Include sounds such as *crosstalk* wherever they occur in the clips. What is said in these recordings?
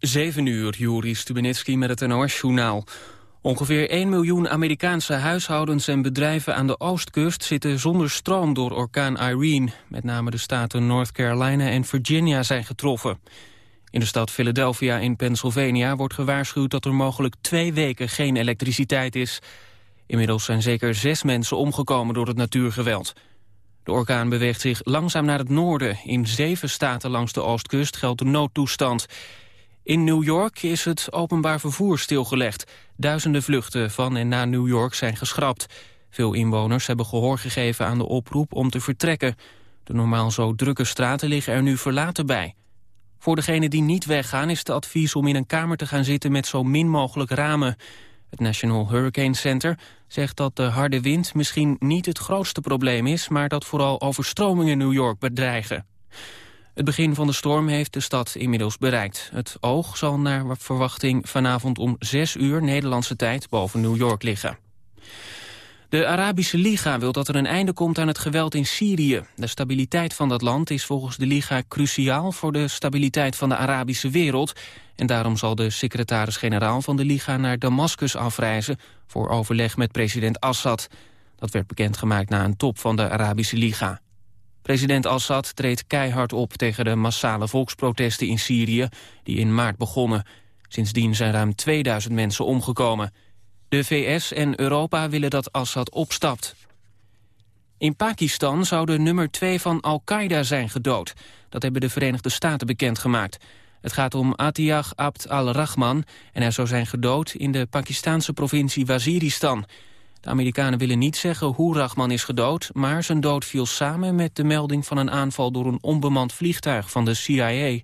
7 uur, Juri Stubenitski met het NOS-journaal. Ongeveer 1 miljoen Amerikaanse huishoudens en bedrijven aan de oostkust zitten zonder stroom door orkaan Irene. Met name de staten North Carolina en Virginia zijn getroffen. In de stad Philadelphia in Pennsylvania wordt gewaarschuwd dat er mogelijk twee weken geen elektriciteit is. Inmiddels zijn zeker zes mensen omgekomen door het natuurgeweld. De orkaan beweegt zich langzaam naar het noorden. In zeven staten langs de oostkust geldt de noodtoestand. In New York is het openbaar vervoer stilgelegd. Duizenden vluchten van en naar New York zijn geschrapt. Veel inwoners hebben gehoor gegeven aan de oproep om te vertrekken. De normaal zo drukke straten liggen er nu verlaten bij. Voor degenen die niet weggaan is het advies om in een kamer te gaan zitten met zo min mogelijk ramen. Het National Hurricane Center zegt dat de harde wind misschien niet het grootste probleem is... maar dat vooral overstromingen New York bedreigen. Het begin van de storm heeft de stad inmiddels bereikt. Het oog zal naar verwachting vanavond om 6 uur Nederlandse tijd boven New York liggen. De Arabische Liga wil dat er een einde komt aan het geweld in Syrië. De stabiliteit van dat land is volgens de Liga cruciaal voor de stabiliteit van de Arabische wereld. En daarom zal de secretaris-generaal van de Liga naar Damascus afreizen voor overleg met president Assad. Dat werd bekendgemaakt na een top van de Arabische Liga. President Assad treedt keihard op tegen de massale volksprotesten in Syrië... die in maart begonnen. Sindsdien zijn ruim 2000 mensen omgekomen. De VS en Europa willen dat Assad opstapt. In Pakistan zou de nummer 2 van Al-Qaeda zijn gedood. Dat hebben de Verenigde Staten bekendgemaakt. Het gaat om Atiyah Abd al-Rahman en hij zou zijn gedood in de Pakistanse provincie Waziristan. De Amerikanen willen niet zeggen hoe Rahman is gedood... maar zijn dood viel samen met de melding van een aanval... door een onbemand vliegtuig van de CIA.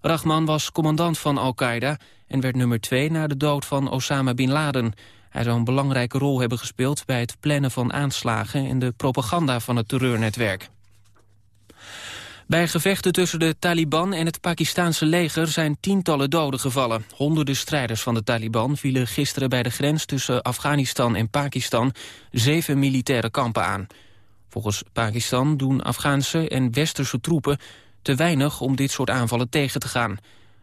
Rahman was commandant van Al-Qaeda... en werd nummer twee na de dood van Osama Bin Laden. Hij zou een belangrijke rol hebben gespeeld... bij het plannen van aanslagen en de propaganda van het terreurnetwerk. Bij gevechten tussen de Taliban en het Pakistanse leger zijn tientallen doden gevallen. Honderden strijders van de Taliban vielen gisteren bij de grens tussen Afghanistan en Pakistan zeven militaire kampen aan. Volgens Pakistan doen Afghaanse en westerse troepen te weinig om dit soort aanvallen tegen te gaan.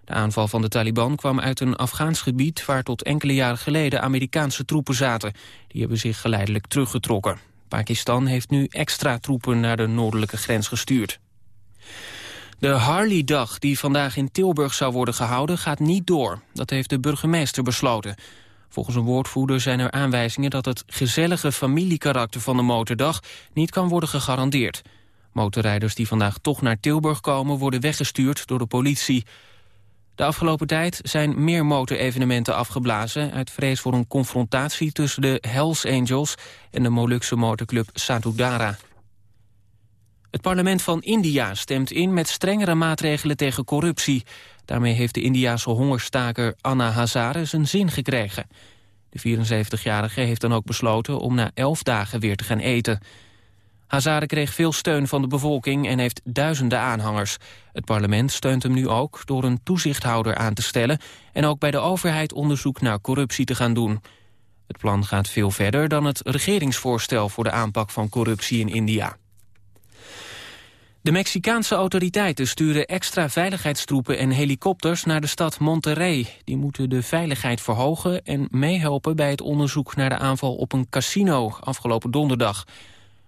De aanval van de Taliban kwam uit een Afghaans gebied waar tot enkele jaren geleden Amerikaanse troepen zaten. Die hebben zich geleidelijk teruggetrokken. Pakistan heeft nu extra troepen naar de noordelijke grens gestuurd. De Harley-dag die vandaag in Tilburg zou worden gehouden gaat niet door. Dat heeft de burgemeester besloten. Volgens een woordvoerder zijn er aanwijzingen dat het gezellige familiekarakter van de motordag niet kan worden gegarandeerd. Motorrijders die vandaag toch naar Tilburg komen worden weggestuurd door de politie. De afgelopen tijd zijn meer motorevenementen afgeblazen... uit vrees voor een confrontatie tussen de Hells Angels en de Molukse motorclub Satudara. Het parlement van India stemt in met strengere maatregelen tegen corruptie. Daarmee heeft de Indiase hongerstaker Anna Hazare zijn zin gekregen. De 74-jarige heeft dan ook besloten om na elf dagen weer te gaan eten. Hazare kreeg veel steun van de bevolking en heeft duizenden aanhangers. Het parlement steunt hem nu ook door een toezichthouder aan te stellen... en ook bij de overheid onderzoek naar corruptie te gaan doen. Het plan gaat veel verder dan het regeringsvoorstel voor de aanpak van corruptie in India. De Mexicaanse autoriteiten sturen extra veiligheidstroepen en helikopters naar de stad Monterrey. Die moeten de veiligheid verhogen en meehelpen bij het onderzoek naar de aanval op een casino afgelopen donderdag.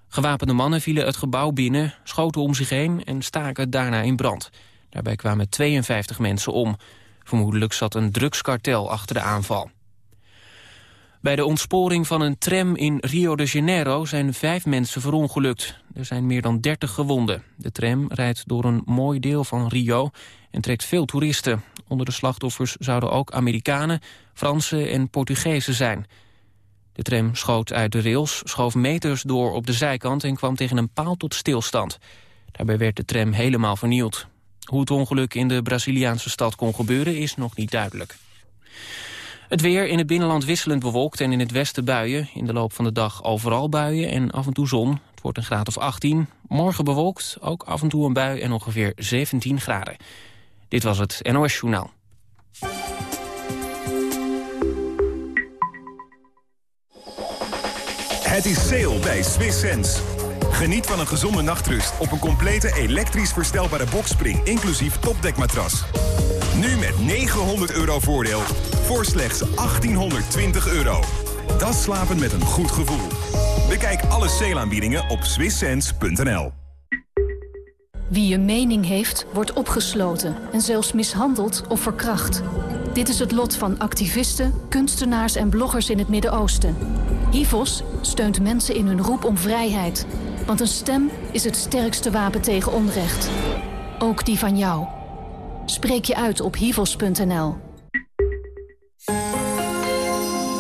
Gewapende mannen vielen het gebouw binnen, schoten om zich heen en staken daarna in brand. Daarbij kwamen 52 mensen om. Vermoedelijk zat een drugskartel achter de aanval. Bij de ontsporing van een tram in Rio de Janeiro zijn vijf mensen verongelukt. Er zijn meer dan 30 gewonden. De tram rijdt door een mooi deel van Rio en trekt veel toeristen. Onder de slachtoffers zouden ook Amerikanen, Fransen en Portugezen zijn. De tram schoot uit de rails, schoof meters door op de zijkant... en kwam tegen een paal tot stilstand. Daarbij werd de tram helemaal vernield. Hoe het ongeluk in de Braziliaanse stad kon gebeuren is nog niet duidelijk. Het weer in het binnenland wisselend bewolkt en in het westen buien. In de loop van de dag overal buien en af en toe zon. Het wordt een graad of 18. Morgen bewolkt, ook af en toe een bui en ongeveer 17 graden. Dit was het NOS Journaal. Het is sale bij Swiss Sense. Geniet van een gezonde nachtrust op een complete elektrisch verstelbare bokspring... inclusief topdekmatras. Nu met 900 euro voordeel voor slechts 1820 euro. Dat slapen met een goed gevoel. Bekijk alle sale op swisssense.nl. Wie een mening heeft, wordt opgesloten en zelfs mishandeld of verkracht. Dit is het lot van activisten, kunstenaars en bloggers in het Midden-Oosten. HIVOS steunt mensen in hun roep om vrijheid. Want een stem is het sterkste wapen tegen onrecht. Ook die van jou. Spreek je uit op hivos.nl.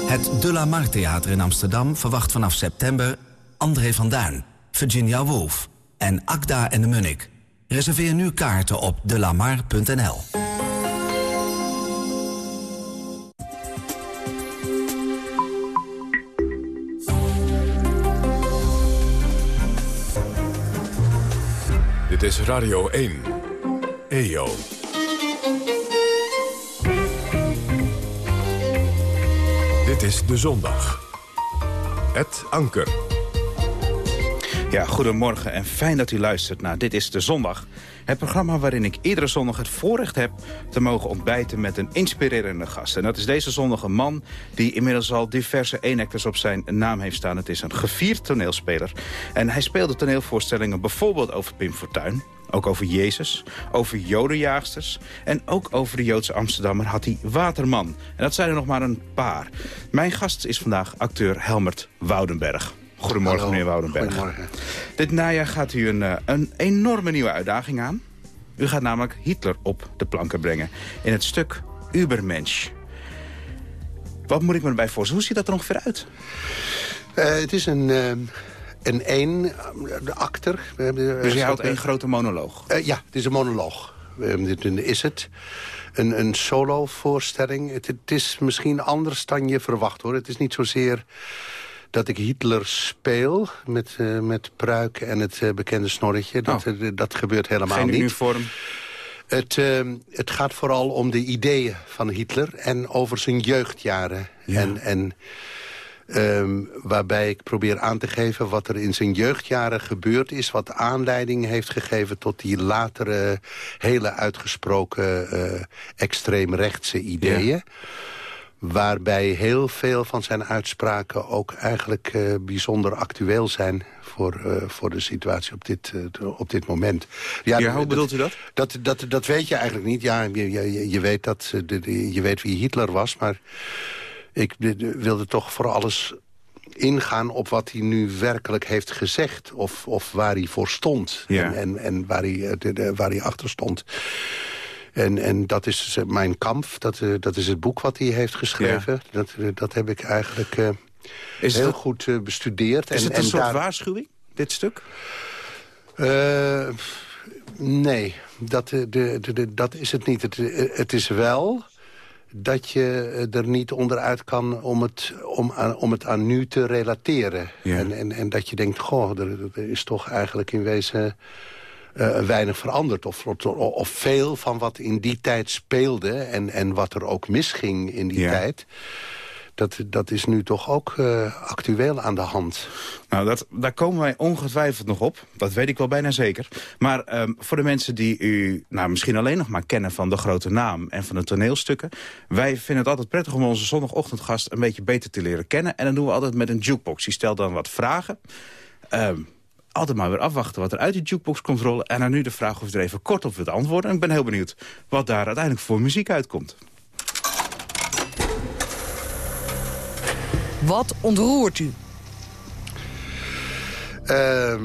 Het De La Mar Theater in Amsterdam verwacht vanaf september André van Duin, Virginia Woolf en Akda en de Munnik. Reserveer nu kaarten op delamar.nl. Dit is Radio 1. EO. Dit is De Zondag. Het Anker. Ja, goedemorgen en fijn dat u luistert naar Dit is de Zondag. Het programma waarin ik iedere zondag het voorrecht heb te mogen ontbijten met een inspirerende gast. En dat is deze zondag een man die inmiddels al diverse eenactors op zijn naam heeft staan. Het is een gevierd toneelspeler. En hij speelde toneelvoorstellingen bijvoorbeeld over Pim Fortuyn. Ook over Jezus, over jodenjaagsters en ook over de Joodse Amsterdammer had hij Waterman. En dat zijn er nog maar een paar. Mijn gast is vandaag acteur Helmert Woudenberg. Goedemorgen, meneer Woudenberg. Goedemorgen. Dit najaar gaat u een, eh, een enorme nieuwe uitdaging aan. U gaat namelijk Hitler op de planken brengen in het stuk Übermensch. Wat moet ik me erbij voorstellen? Hoe ziet dat er ongeveer uit? Uh, het is een, uh, een één de acter. Dus je houdt één grote monoloog? Uh, ja, het is een monoloog. dit is het. Een, een solo-voorstelling. Het, het, is misschien anders dan je verwacht, hoor. Het is niet zozeer dat ik Hitler speel met, uh, met pruik en het uh, bekende snorretje. Dat, oh. uh, dat gebeurt helemaal Geen niet. Geen uniform? Het, het gaat vooral om de ideeën van Hitler en over zijn jeugdjaren. Ja. En, en um, waarbij ik probeer aan te geven wat er in zijn jeugdjaren gebeurd is... wat aanleiding heeft gegeven tot die latere, hele uitgesproken extreemrechtse ideeën. Ja waarbij heel veel van zijn uitspraken ook eigenlijk uh, bijzonder actueel zijn voor, uh, voor de situatie op dit, uh, op dit moment. Ja, ja hoe bedoelt u dat? Dat, dat? dat weet je eigenlijk niet. Ja, je, je, je weet, dat, de, je weet wie Hitler was, maar ik wilde toch voor alles ingaan op wat hij nu werkelijk heeft gezegd... of, of waar hij voor stond ja. en, en, en waar, hij, waar hij achter stond. En, en dat is mijn kamp, dat, uh, dat is het boek wat hij heeft geschreven. Ja. Dat, uh, dat heb ik eigenlijk uh, is heel het, goed bestudeerd. Is en, het een en soort daar... waarschuwing, dit stuk? nee, dat, de, de, de, dat is het niet. Het, het is wel dat je er niet onderuit kan om het, om, aan, om het aan nu te relateren. Ja. En, en, en dat je denkt, goh, er, er is toch eigenlijk in wezen... Uh, weinig veranderd. Of, of, veel van wat in die tijd speelde... en, en wat er ook misging in die ja. tijd... Dat, dat is nu toch ook uh, actueel aan de hand. Nou, dat, daar komen wij ongetwijfeld nog op. Dat weet ik wel bijna zeker. Maar um, voor de mensen die u nou, misschien alleen nog maar kennen... van de grote naam en van de toneelstukken... wij vinden het altijd prettig om onze zondagochtendgast... een beetje beter te leren kennen. En dat doen we altijd met een jukebox. Die stelt dan wat vragen... Um, altijd maar weer afwachten wat er uit die jukebox komt rollen. En dan nu de vraag of je er even kort op wilt antwoorden. En ik ben heel benieuwd wat daar uiteindelijk voor muziek uitkomt. Wat ontroert u? Uh,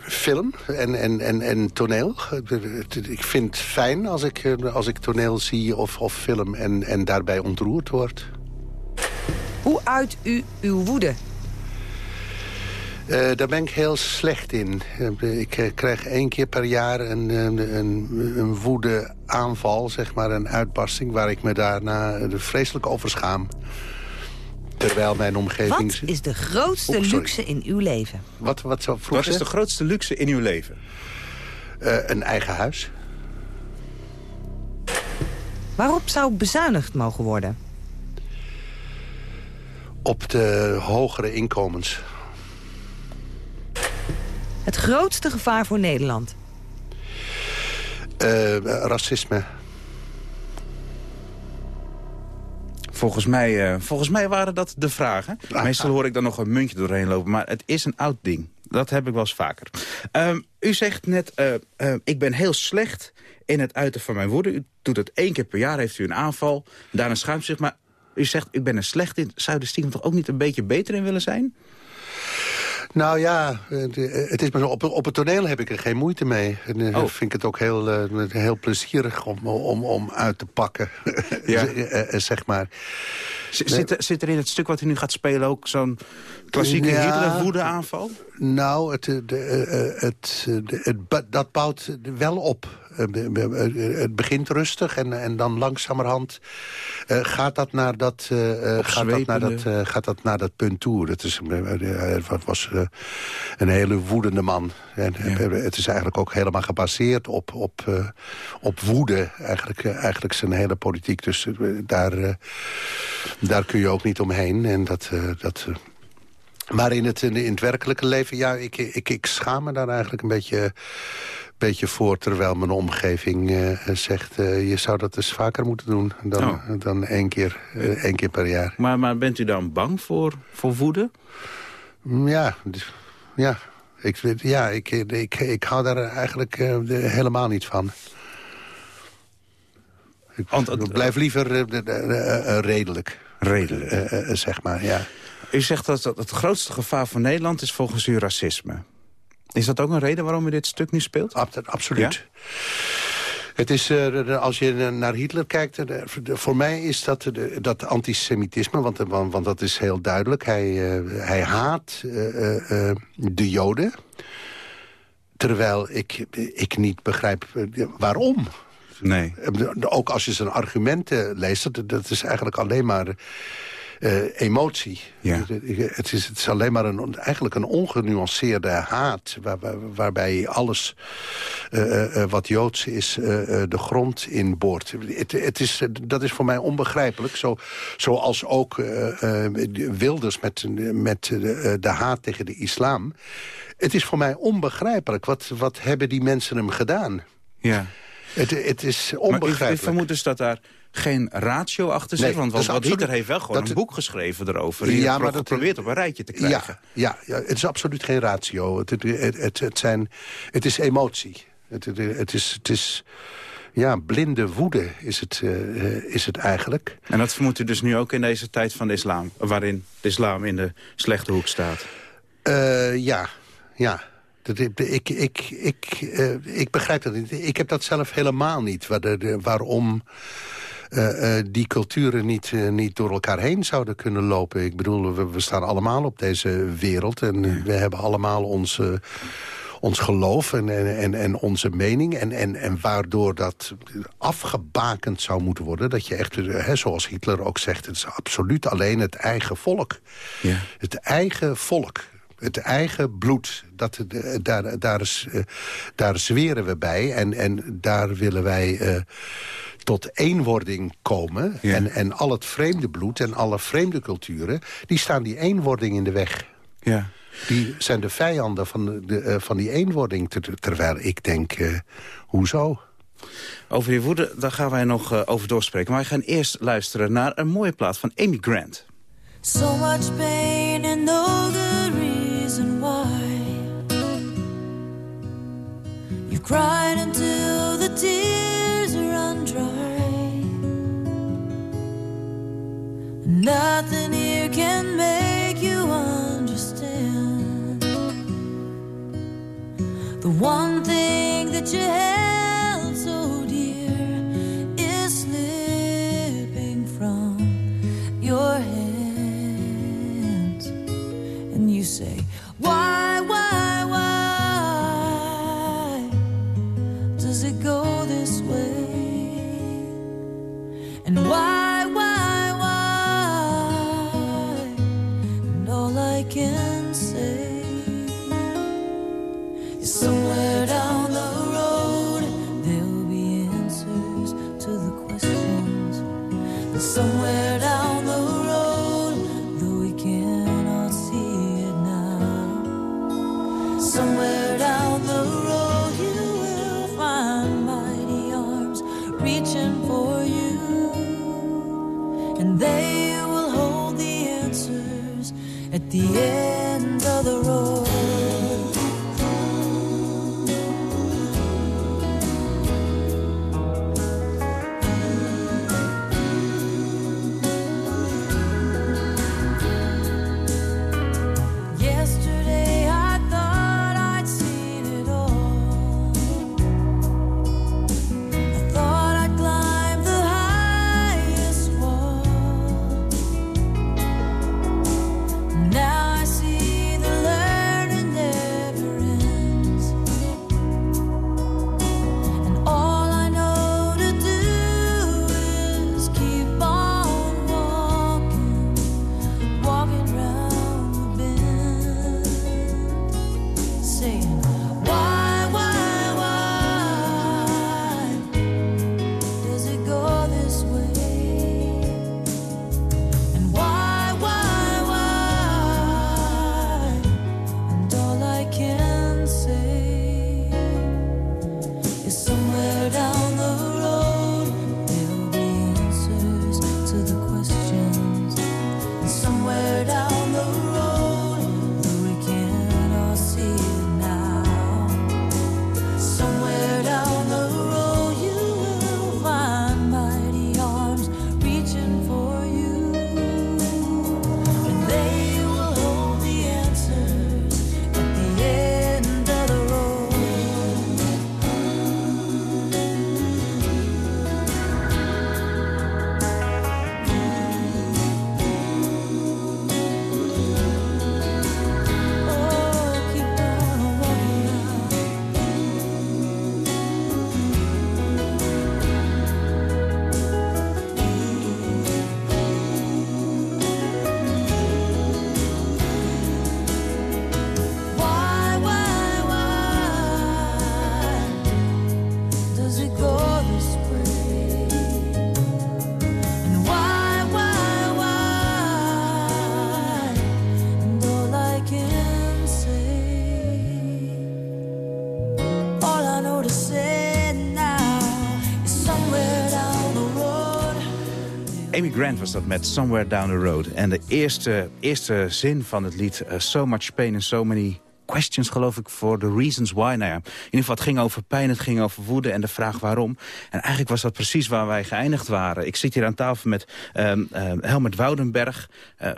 film en, en, en, en toneel. Ik vind het fijn als ik, als ik toneel zie of, of film en, en daarbij ontroerd word. Hoe uit u uw woede? Uh, daar ben ik heel slecht in. Uh, ik uh, krijg één keer per jaar een, een, een, een woede-aanval, zeg maar, een uitbarsting... waar ik me daarna vreselijk over schaam. Terwijl mijn omgeving... Wat is de grootste luxe in uw leven? Wat, wat, zo wat is de grootste luxe in uw leven? een eigen huis. Waarop zou bezuinigd mogen worden? Op de hogere inkomens. Het grootste gevaar voor Nederland? Uh, racisme. Volgens mij, uh, volgens mij waren dat de vragen. Ah, Meestal hoor ik dan nog een muntje doorheen lopen, maar het is een oud ding. Dat heb ik wel eens vaker. Um, u zegt net, uh, uh, ik ben heel slecht in het uiten van mijn woede. U doet het één keer per jaar, heeft u een aanval. Daarna schuimt zich, maar u zegt, ik ben er slecht in. Zou de stiekem toch ook niet een beetje beter in willen zijn? Nou ja, het is maar zo, op, op het toneel heb ik er geen moeite mee. En oh. vind ik het ook heel, heel plezierig om, om, om uit te pakken, *laughs* ja. zeg maar. Zit, zit er in het stuk wat u nu gaat spelen ook zo'n klassieke ja, Hitler-woede-aanval? Nou, het, de, het, het, het, dat bouwt wel op. Het begint rustig en, en dan langzamerhand uh, gaat, dat naar dat, uh, gaat, dat naar dat, gaat dat naar dat punt toe. Dat is, het was een hele woedende man. En, Het is eigenlijk ook helemaal gebaseerd op, op, op woede. Eigenlijk, eigenlijk zijn hele politiek. Dus daar, daar kun je ook niet omheen. En dat... dat maar in het, in het werkelijke leven, ja, ik, ik, ik schaam me daar eigenlijk een beetje beetje voor... terwijl mijn omgeving uh, zegt... Uh, je zou dat dus vaker moeten doen dan, oh. dan één, keer, uh, één keer per jaar. Maar, maar bent u dan bang voor, voor woede? Mm, ja, dus, ja. Ik, ja ik, ik, ik hou daar eigenlijk helemaal niet van. Ik, Want, blijf liever redelijk. Redelijk. zeg maar, ja. U zegt dat het grootste gevaar voor Nederland is volgens u racisme. Is dat ook een reden waarom u dit stuk nu speelt? absoluut. Het is, uh, als je naar Hitler kijkt, voor mij is dat, dat antisemitisme, want, want, dat is heel duidelijk. Hij, hij haat de Joden, terwijl ik, ik niet begrijp waarom. Nee. Ook als je zijn argumenten leest, dat, dat is eigenlijk alleen maar uh, emotie. Ja. Het, is, het is alleen maar een, eigenlijk een ongenuanceerde haat... Waar, waar, waarbij alles uh, uh, wat Joods is de grond inboort. Het, het is, dat is voor mij onbegrijpelijk. Zo, zoals ook Wilders met, met de haat tegen de islam. Het is voor mij onbegrijpelijk. Wat, wat hebben die mensen hem gedaan? Ja. Het, het is onbegrijpelijk. Maar ik vermoed dus dat daar geen ratio achter zit? want want absoluut, Hitler heeft wel gewoon een boek geschreven erover. Ja, maar dat geprobeerd op een rijtje te krijgen. Ja, ja, ja, het is absoluut geen ratio. Het, het, het, het, zijn, het is emotie. Het, het, is... Het is ja, blinde woede is het, uh, is het eigenlijk. En dat vermoedt u dus nu ook in deze tijd van de islam... waarin de islam in de slechte hoek staat? Uh, ja, ja. Dat, ik, ik, ik, uh, ik begrijp dat niet. Ik heb dat zelf helemaal niet. Waar de, waarom uh, die culturen niet, uh, niet door elkaar heen zouden kunnen lopen. Ik bedoel, we, we staan allemaal op deze wereld en we hebben allemaal onze ons geloof en, en, en onze mening. En, en, en waardoor dat afgebakend zou moeten worden. Dat je echt, hè, zoals Hitler ook zegt... het is absoluut alleen het eigen volk. Ja. Het eigen volk. Het eigen bloed. Dat, daar, daar, is, daar zweren we bij. En, en daar willen wij... Uh, tot eenwording komen. En, en al het vreemde bloed en alle vreemde culturen... die staan die eenwording in de weg. Ja. Die zijn de vijanden van, de, uh, van die eenwording. Ter, terwijl ik denk, uh, hoezo? Over die woede, daar gaan wij nog uh, over doorspreken. Maar we gaan eerst luisteren naar een mooie plaat van Amy Grant. So much pain and no Cried until the tears run dry. Nothing here can make you understand The one thing that you held so dear Is slipping from your hands And you say, why, the end of the road. Grant was dat met Somewhere Down the Road. En de eerste, eerste zin van het lied, eh, So Much Pain and So Many Questions, geloof ik, for the reasons why. Nou ja, in ieder geval, het ging over pijn, het ging over woede en de vraag waarom. En eigenlijk was dat precies waar wij geëindigd waren. Ik zit hier aan tafel met ehm ehm, Helmut Woudenberg... eh,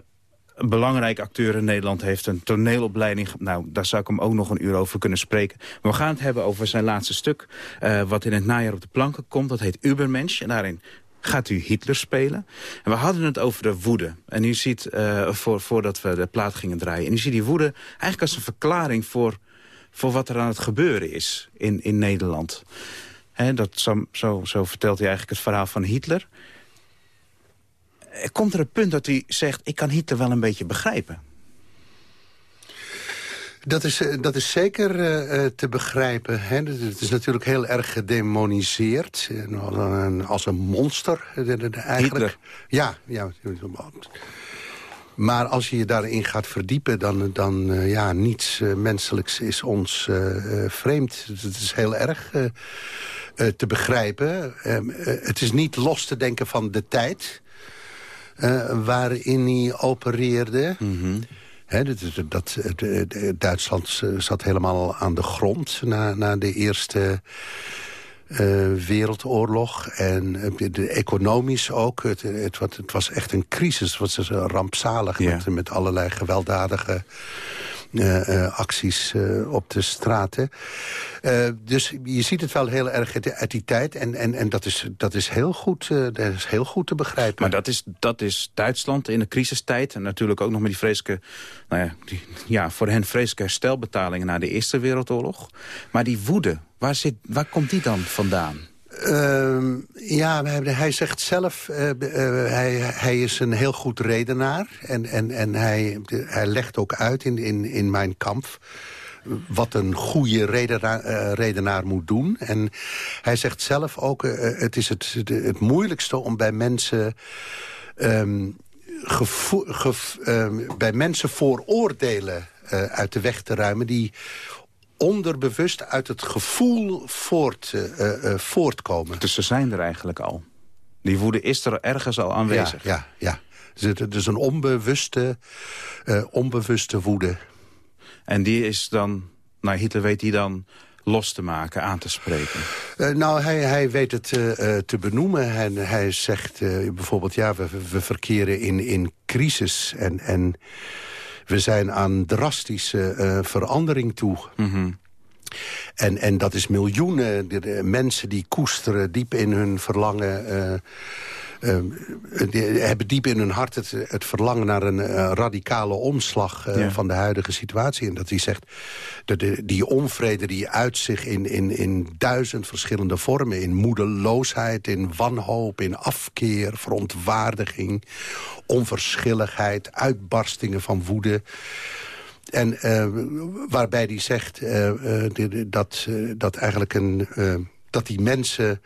een belangrijk acteur in Nederland heeft een toneelopleiding. Nou, daar zou ik hem ook nog een uur over kunnen spreken. Maar we gaan het hebben over zijn laatste stuk... eh, wat in het najaar op de planken komt. Dat heet Ubermensch. En daarin gaat u Hitler spelen. En we hadden het over de woede. En u ziet, eh, voor, voordat we de plaat gingen draaien... en u ziet die woede eigenlijk als een verklaring voor, voor wat er aan het gebeuren is in, in Nederland. Dat, zo, zo, zo vertelt hij eigenlijk het verhaal van Hitler. Er komt er een punt dat hij zegt... ik kan Hitler wel een beetje begrijpen. Dat is, eh, dat is zeker eh, eh, te begrijpen. Hè? Het is natuurlijk heel erg gedemoniseerd. eh, Als een, als een monster. eigenlijk. Hitler. Ja, ja. Maar als je je daarin gaat verdiepen... dan, dan ja, niets menselijks is ons vreemd. Het is heel erg te begrijpen. Ehm, eh, het is niet los te denken van de tijd... waarin hij opereerde... Dat, Duitsland eh, zat helemaal aan de grond na, na de Eerste eh, Wereldoorlog. En eh, de, de economisch ook. Het, het, was echt een crisis. Het was dus, rampzalig Ja. met, met allerlei gewelddadige eh, eh, acties eh, op de straten. Dus je ziet het wel heel erg uit, die tijd. En, en, en dat, is, dat, is heel goed, dat is heel goed te begrijpen. Maar dat is, dat is Duitsland in de crisistijd. En natuurlijk ook nog met die vreselijke... Nou ja, die, ja, voor hen vreselijke herstelbetalingen na de Eerste Wereldoorlog. Maar die woede, waar, zit, waar komt die dan vandaan? Ehm, ja, hij, zegt zelf, eh, eh, hij, hij is een heel goed redenaar. En, en, en hij, hij legt ook uit in, in, in mijn kamp wat een goede redenaar, eh, redenaar moet doen. En hij zegt zelf ook, het is het, het moeilijkste om bij mensen... ehm, gevo- gev- ehm, bij mensen vooroordelen uit de weg te ruimen... die onderbewust uit het gevoel voort, eh, eh, eh, voortkomen. Dus ze zijn er eigenlijk al. Die woede is er ergens al aanwezig. Ja, ja, ja. Dus het is een onbewuste, onbewuste woede. En die is dan, nou Hitler weet die dan los te maken, aan te spreken. Nou, hij, hij weet het te benoemen. En hij zegt bijvoorbeeld, ja, we, we verkeren in, in crisis. En, en we zijn aan drastische eh, verandering toe. En, en dat is miljoenen de, de mensen die koesteren diep in hun verlangen... eh, die hebben diep in hun hart het, het verlangen naar een eh, radicale omslag eh, Ja. van de huidige situatie. En dat hij zegt, dat de, die onvrede die uit zich in, in, in duizend verschillende vormen... in moedeloosheid, in wanhoop, in afkeer, verontwaardiging... onverschilligheid, uitbarstingen van woede... En eh, waarbij hij zegt eh, eh, dat, eh, dat eigenlijk een, eh, dat die mensen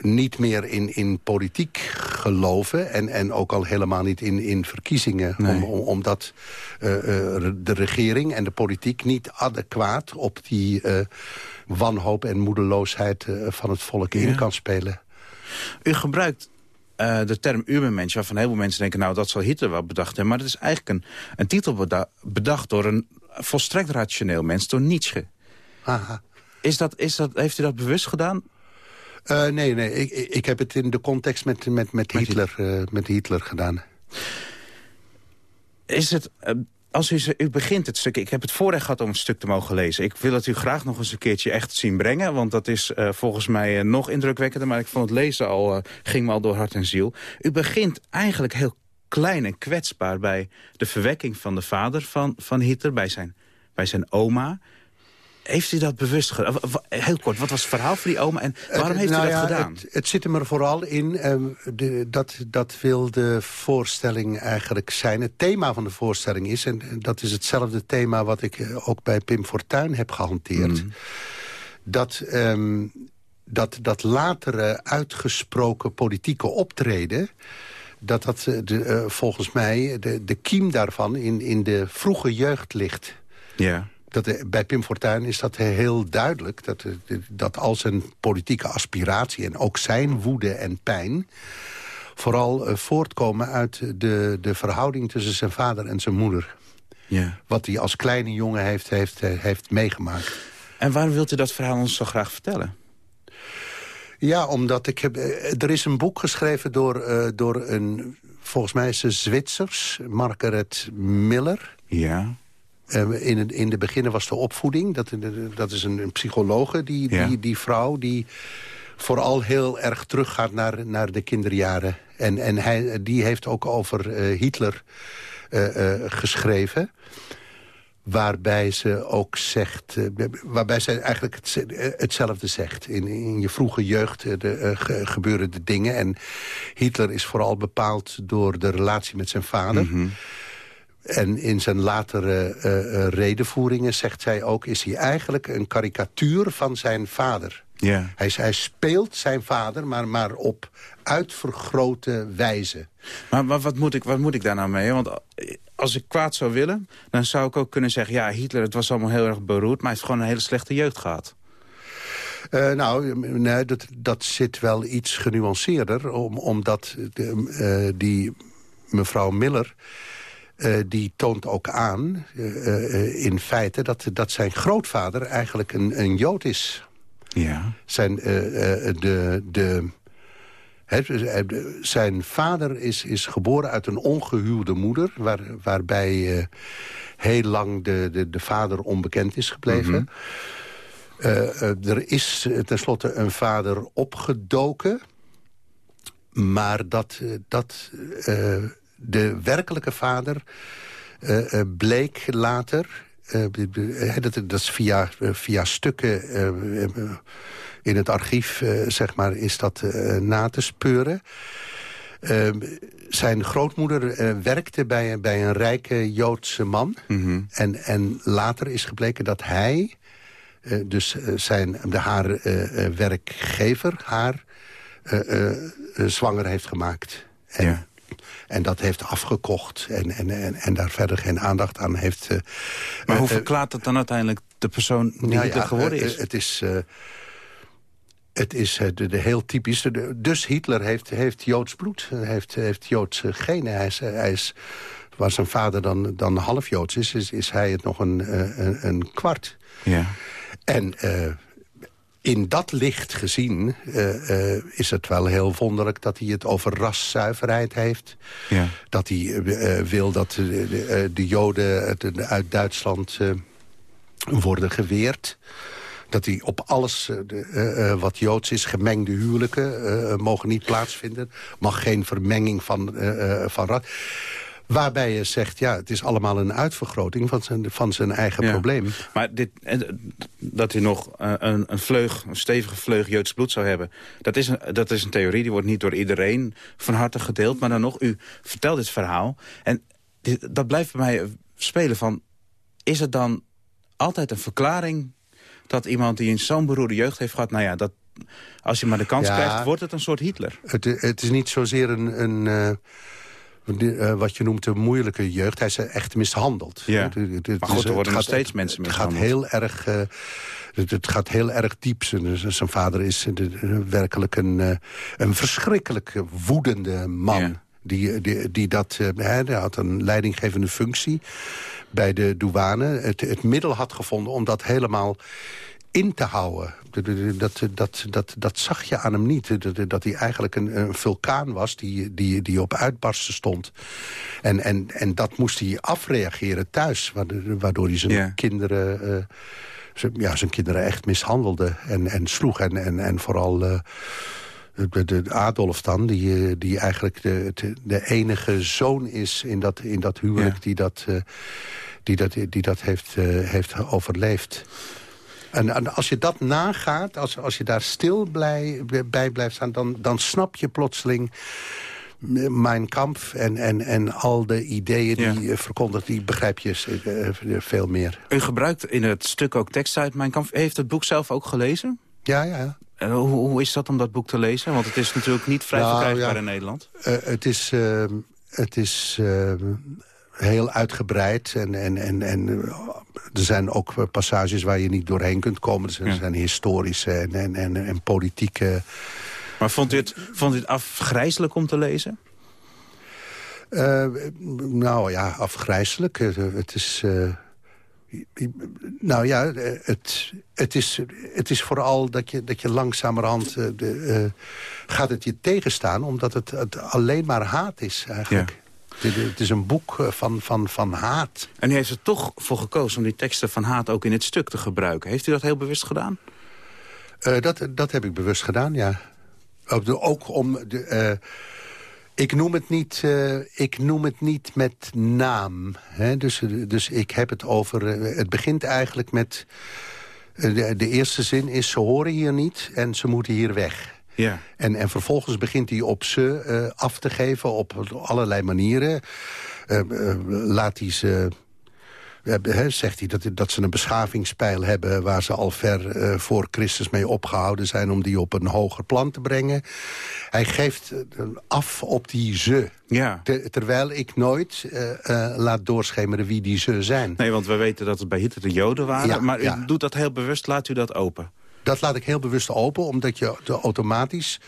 niet meer in, in politiek geloven... En, en ook al helemaal niet in, in verkiezingen. Nee. Om, om- omdat eh, eh, de regering en de politiek niet adequaat... op die eh, wanhoop en moedeloosheid van het volk in kan spelen. U gebruikt de term Ubermensch, waarvan heel veel mensen denken... nou, dat zal Hitler wel bedacht hebben. Maar dat is eigenlijk een, een titel beda- bedacht door een volstrekt rationeel mens, door Nietzsche. Haha. Is dat, is dat, heeft u dat bewust gedaan? Eh, nee, nee ik, ik heb het in de context met, met, met, Hitler, eh, met Hitler gedaan. Is het, eh, als u, begint het stuk, ik heb het voorrecht gehad om het stuk te mogen lezen. Ik wil het u graag nog eens een keertje echt zien brengen. Want dat is volgens mij nog indrukwekkender. Maar ik vond het lezen al, ging me al door hart en ziel. U begint eigenlijk heel klein en kwetsbaar bij de verwekking van de vader van, van Hitler. Bij zijn, bij zijn oma. Heeft u dat bewust gedaan? Heel kort, wat was het verhaal van die oma en waarom heeft nou u dat ja, gedaan? Het, het zit hem er vooral in, ehm, de, dat, dat wil de voorstelling eigenlijk zijn. Het thema van de voorstelling is, en dat is hetzelfde thema... wat ik eh, ook bij Pim Fortuyn heb gehanteerd... dat, ehm, dat, dat latere uitgesproken politieke optreden... dat dat eh, de, eh, volgens mij de, de kiem daarvan in, in de vroege jeugd ligt... Ja. Dat, bij Pim Fortuyn is dat heel duidelijk. Dat, eh, dat al zijn politieke aspiratie en ook zijn woede en pijn... vooral eh, voortkomen uit de, de verhouding tussen zijn vader en zijn moeder. ja. Wat hij als kleine jongen heeft, heeft, eh, heeft meegemaakt. En waarom wilt u dat verhaal ons zo graag vertellen? Ja, omdat ik heb... Er is een boek geschreven door, door een... Volgens mij is ze Zwitsers, Margaret Miller... Ja. Eh, in, het, in de beginnen was de opvoeding. Dat, dat is een, een psychologe, die, Ja. die, die vrouw... die vooral heel erg teruggaat naar, naar de kinderjaren. En, en hij, die heeft ook over eh, Hitler eh, eh, geschreven... Waarbij ze ook zegt, eh, waarbij zij eigenlijk het, eh, hetzelfde zegt. In, in je vroege jeugd eh, de, eh, ge- gebeuren de dingen. En Hitler is vooral bepaald door de relatie met zijn vader. En in zijn latere eh, eh, redenvoeringen, zegt zij ook... is hij eigenlijk een karikatuur van zijn vader. Ja. Hij, hij speelt zijn vader, maar, maar op uitvergrote wijze. Maar, maar wat, moet ik, wat moet ik daar nou mee? Want als ik kwaad zou willen, dan zou ik ook kunnen zeggen... ja, Hitler, het was allemaal heel erg beroerd... maar hij heeft gewoon een hele slechte jeugd gehad. Eh, nou, nee, dat, dat zit wel iets genuanceerder. Om, omdat de, die mevrouw Miller... eh, die toont ook aan, eh, eh, in feite... Dat, dat zijn grootvader eigenlijk een, een Jood is. Ja. Zijn, de, eh, de- zijn vader is, is geboren uit een ongehuwde moeder... Waar, waarbij heel lang de, de, de vader onbekend is gebleven... Eh, er is tenslotte een vader opgedoken. Maar dat, dat de werkelijke vader eh, eh, bleek later... eh, dat, dat is via, via stukken in het archief, zeg maar, is dat na te speuren. Eh, zijn grootmoeder werkte bij, bij een rijke Joodse man. en, en later is gebleken dat hij... Dus zijn, de, haar werkgever haar zwanger heeft gemaakt. En, Ja. En dat heeft afgekocht en, en, en, en daar verder geen aandacht aan heeft... eh, Maar eh, hoe eh, verklaart het dan uiteindelijk de persoon die nou ja, geworden is? het is... het is de, de heel typisch. De- Dus Hitler heeft, heeft Joods bloed, heeft, heeft Joodse genen. Hij is, hij is, waar zijn vader dan, dan half Joods is, is, is hij het nog een, een, een kwart. Ja. En in dat licht gezien eh, eh, is het wel heel wonderlijk... dat hij het over raszuiverheid heeft. Ja. Dat hij eh, wil dat de, de, de Joden uit, uit Duitsland worden geweerd. Dat hij op alles de, wat Joods is, gemengde huwelijken... mogen niet plaatsvinden. Mag geen vermenging van, van ras. Waarbij je zegt, ja, het is allemaal een uitvergroting van zijn, van zijn eigen Ja. probleem. Maar dit, eh, dat hij nog eh, een, een vleug, een stevige vleug Joods bloed zou hebben... Dat is, een, dat is een theorie, die wordt niet door iedereen van harte gedeeld. Maar dan nog, u vertelt dit verhaal. En dit- dat blijft bij mij spelen van... Is het dan altijd een verklaring dat iemand die een zo'n beroerde jeugd heeft gehad... nou ja, dat, als je maar de kans Ja. krijgt, wordt het een soort Hitler? Het, het is niet zozeer een, een eh, eh, wat je noemt een moeilijke jeugd. Hij is echt mishandeld. Ja. Maar goed, er worden nog steeds mensen Het gaat mishandeld. heel erg... eh, het, gaat heel erg diep. Zijn, vader is eh, de- de- werkelijk een, eh, een verschrikkelijk woedende man. Die, die, die dat, eh, hij had een leidinggevende functie bij de douane. Het, het middel had gevonden om dat helemaal in te houden. De- de- de- Dat, dat, dat, dat zag je aan hem niet. Dat, dat hij eigenlijk een, een vulkaan was die, die, die op uitbarsten stond. En, en, en dat moest hij afreageren thuis. waardoor- hij zijn Ja. kinderen... eh, zijn, ja, zijn kinderen echt mishandelde en, en sloeg. En, en, en vooral eh, de, de Adolf dan, die, eh, die eigenlijk de, de, enige zoon is in dat, in dat huwelijk... Ja. die dat, die dat, die dat heeft, heeft overleefd. En, en als je dat nagaat, als, als je daar stil blij, bij blijft staan... dan, dan snap je plotseling mijn kamp en, en, en al de ideeën die Ja. je verkondigt... die begrijp je eh, veel meer. U gebruikt in het stuk ook tekst uit Mijn Kamp. Heeft het boek zelf ook gelezen? Ja, ja. En hoe, hoe is dat om dat boek te lezen? Want het is natuurlijk niet vrij Nou, verkrijgbaar ja. in Nederland. Eh, het is, eh, het is heel uitgebreid. En, en, en, en eh, er zijn ook eh, passages waar je niet doorheen kunt komen. Er zijn, Ja. er zijn historische en, en, en, en politieke... Maar vond u het, vond u het afgrijzelijk om te lezen? Eh, nou ja, afgrijzelijk. Het is... nou ja, het, het, is, het is vooral dat je, dat je langzamerhand... de, gaat het je tegenstaan, omdat het, het alleen maar haat is eigenlijk. Het, het is een boek eh, van, van, van haat. En u heeft er toch voor gekozen om die teksten van haat ook in het stuk te gebruiken. Heeft u dat heel bewust gedaan? Eh, dat, dat heb ik bewust gedaan, ja. Ook om... De, eh, ik, noem het niet, ik noem het niet met naam. Hè? Dus, dus ik heb het over... het begint eigenlijk met... de, de eerste zin is, ze horen hier niet en ze moeten hier weg. Ja. En, en vervolgens begint hij op ze eh, af te geven op allerlei manieren. Eh, eh, laat hij ze... hè, zegt hij dat, dat ze een beschavingspijl hebben... waar ze al ver voor Christus mee opgehouden zijn... om die op een hoger plan te brengen. Hij geeft af op die ze. Ja. Ter- terwijl ik nooit laat doorschemeren wie die ze zijn. Nee, want we weten dat het bij Hitler de Joden waren. Ja, maar u ja. doet dat heel bewust, laat u dat open. Dat laat ik heel bewust open, omdat je automatisch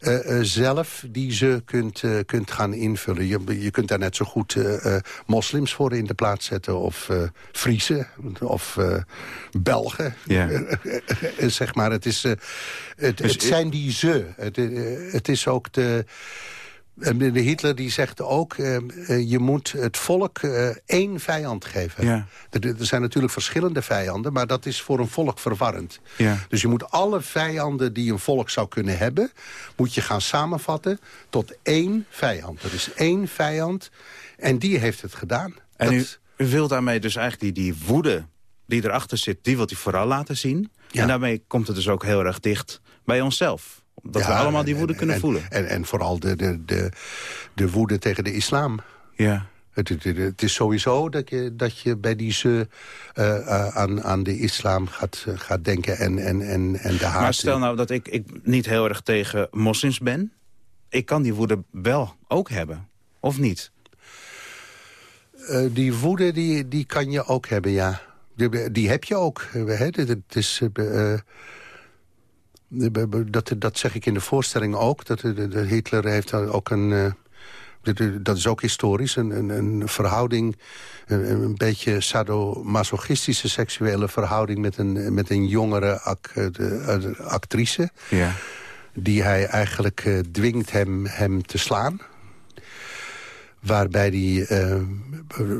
eh, eh, zelf die ze kunt, eh, kunt gaan invullen. Je, je kunt daar net zo goed moslims voor in de plaats zetten... of Friese, of Belgen. Ja. Zeg maar, het, is, het, Dus het zijn die ze. Het, het is ook de... de Hitler die zegt ook, eh, eh, je moet het volk eh, één vijand geven. Ja. Er, er zijn natuurlijk verschillende vijanden, maar dat is voor een volk verwarrend. Ja. Dus je moet alle vijanden die een volk zou kunnen hebben... moet je gaan samenvatten tot één vijand. Er is één vijand en die heeft het gedaan. En u, Dat- u wil daarmee dus eigenlijk die, die woede die erachter zit... die wilt u vooral laten zien. Ja. En daarmee komt het dus ook heel erg dicht bij onszelf. Dat we Ja, allemaal die woede en- kunnen en- voelen. En, en vooral de, de, de, de woede tegen de islam. Ja. Het, het, het- is sowieso dat je, dat je bij die ze eh, eh, aan, aan de islam gaat, eh, gaat denken en, en, en, en de haat. Maar stel nou dat ik, ik niet heel erg tegen moslims ben. Ik kan die woede wel ook hebben. Of niet? Die woede die, die kan je ook hebben, ja. Die, die heb je ook. hè. Het, is, Dat, dat zeg ik in de voorstelling ook. Dat, de, de Hitler heeft ook een... eh, dat is ook historisch, een, een, een verhouding... Een, een beetje sadomasochistische seksuele verhouding... met een, met een jongere ac- eh, de- eh, de actrice... Ja. die hij eigenlijk dwingt hem, hem te slaan. Waarbij hij, eh,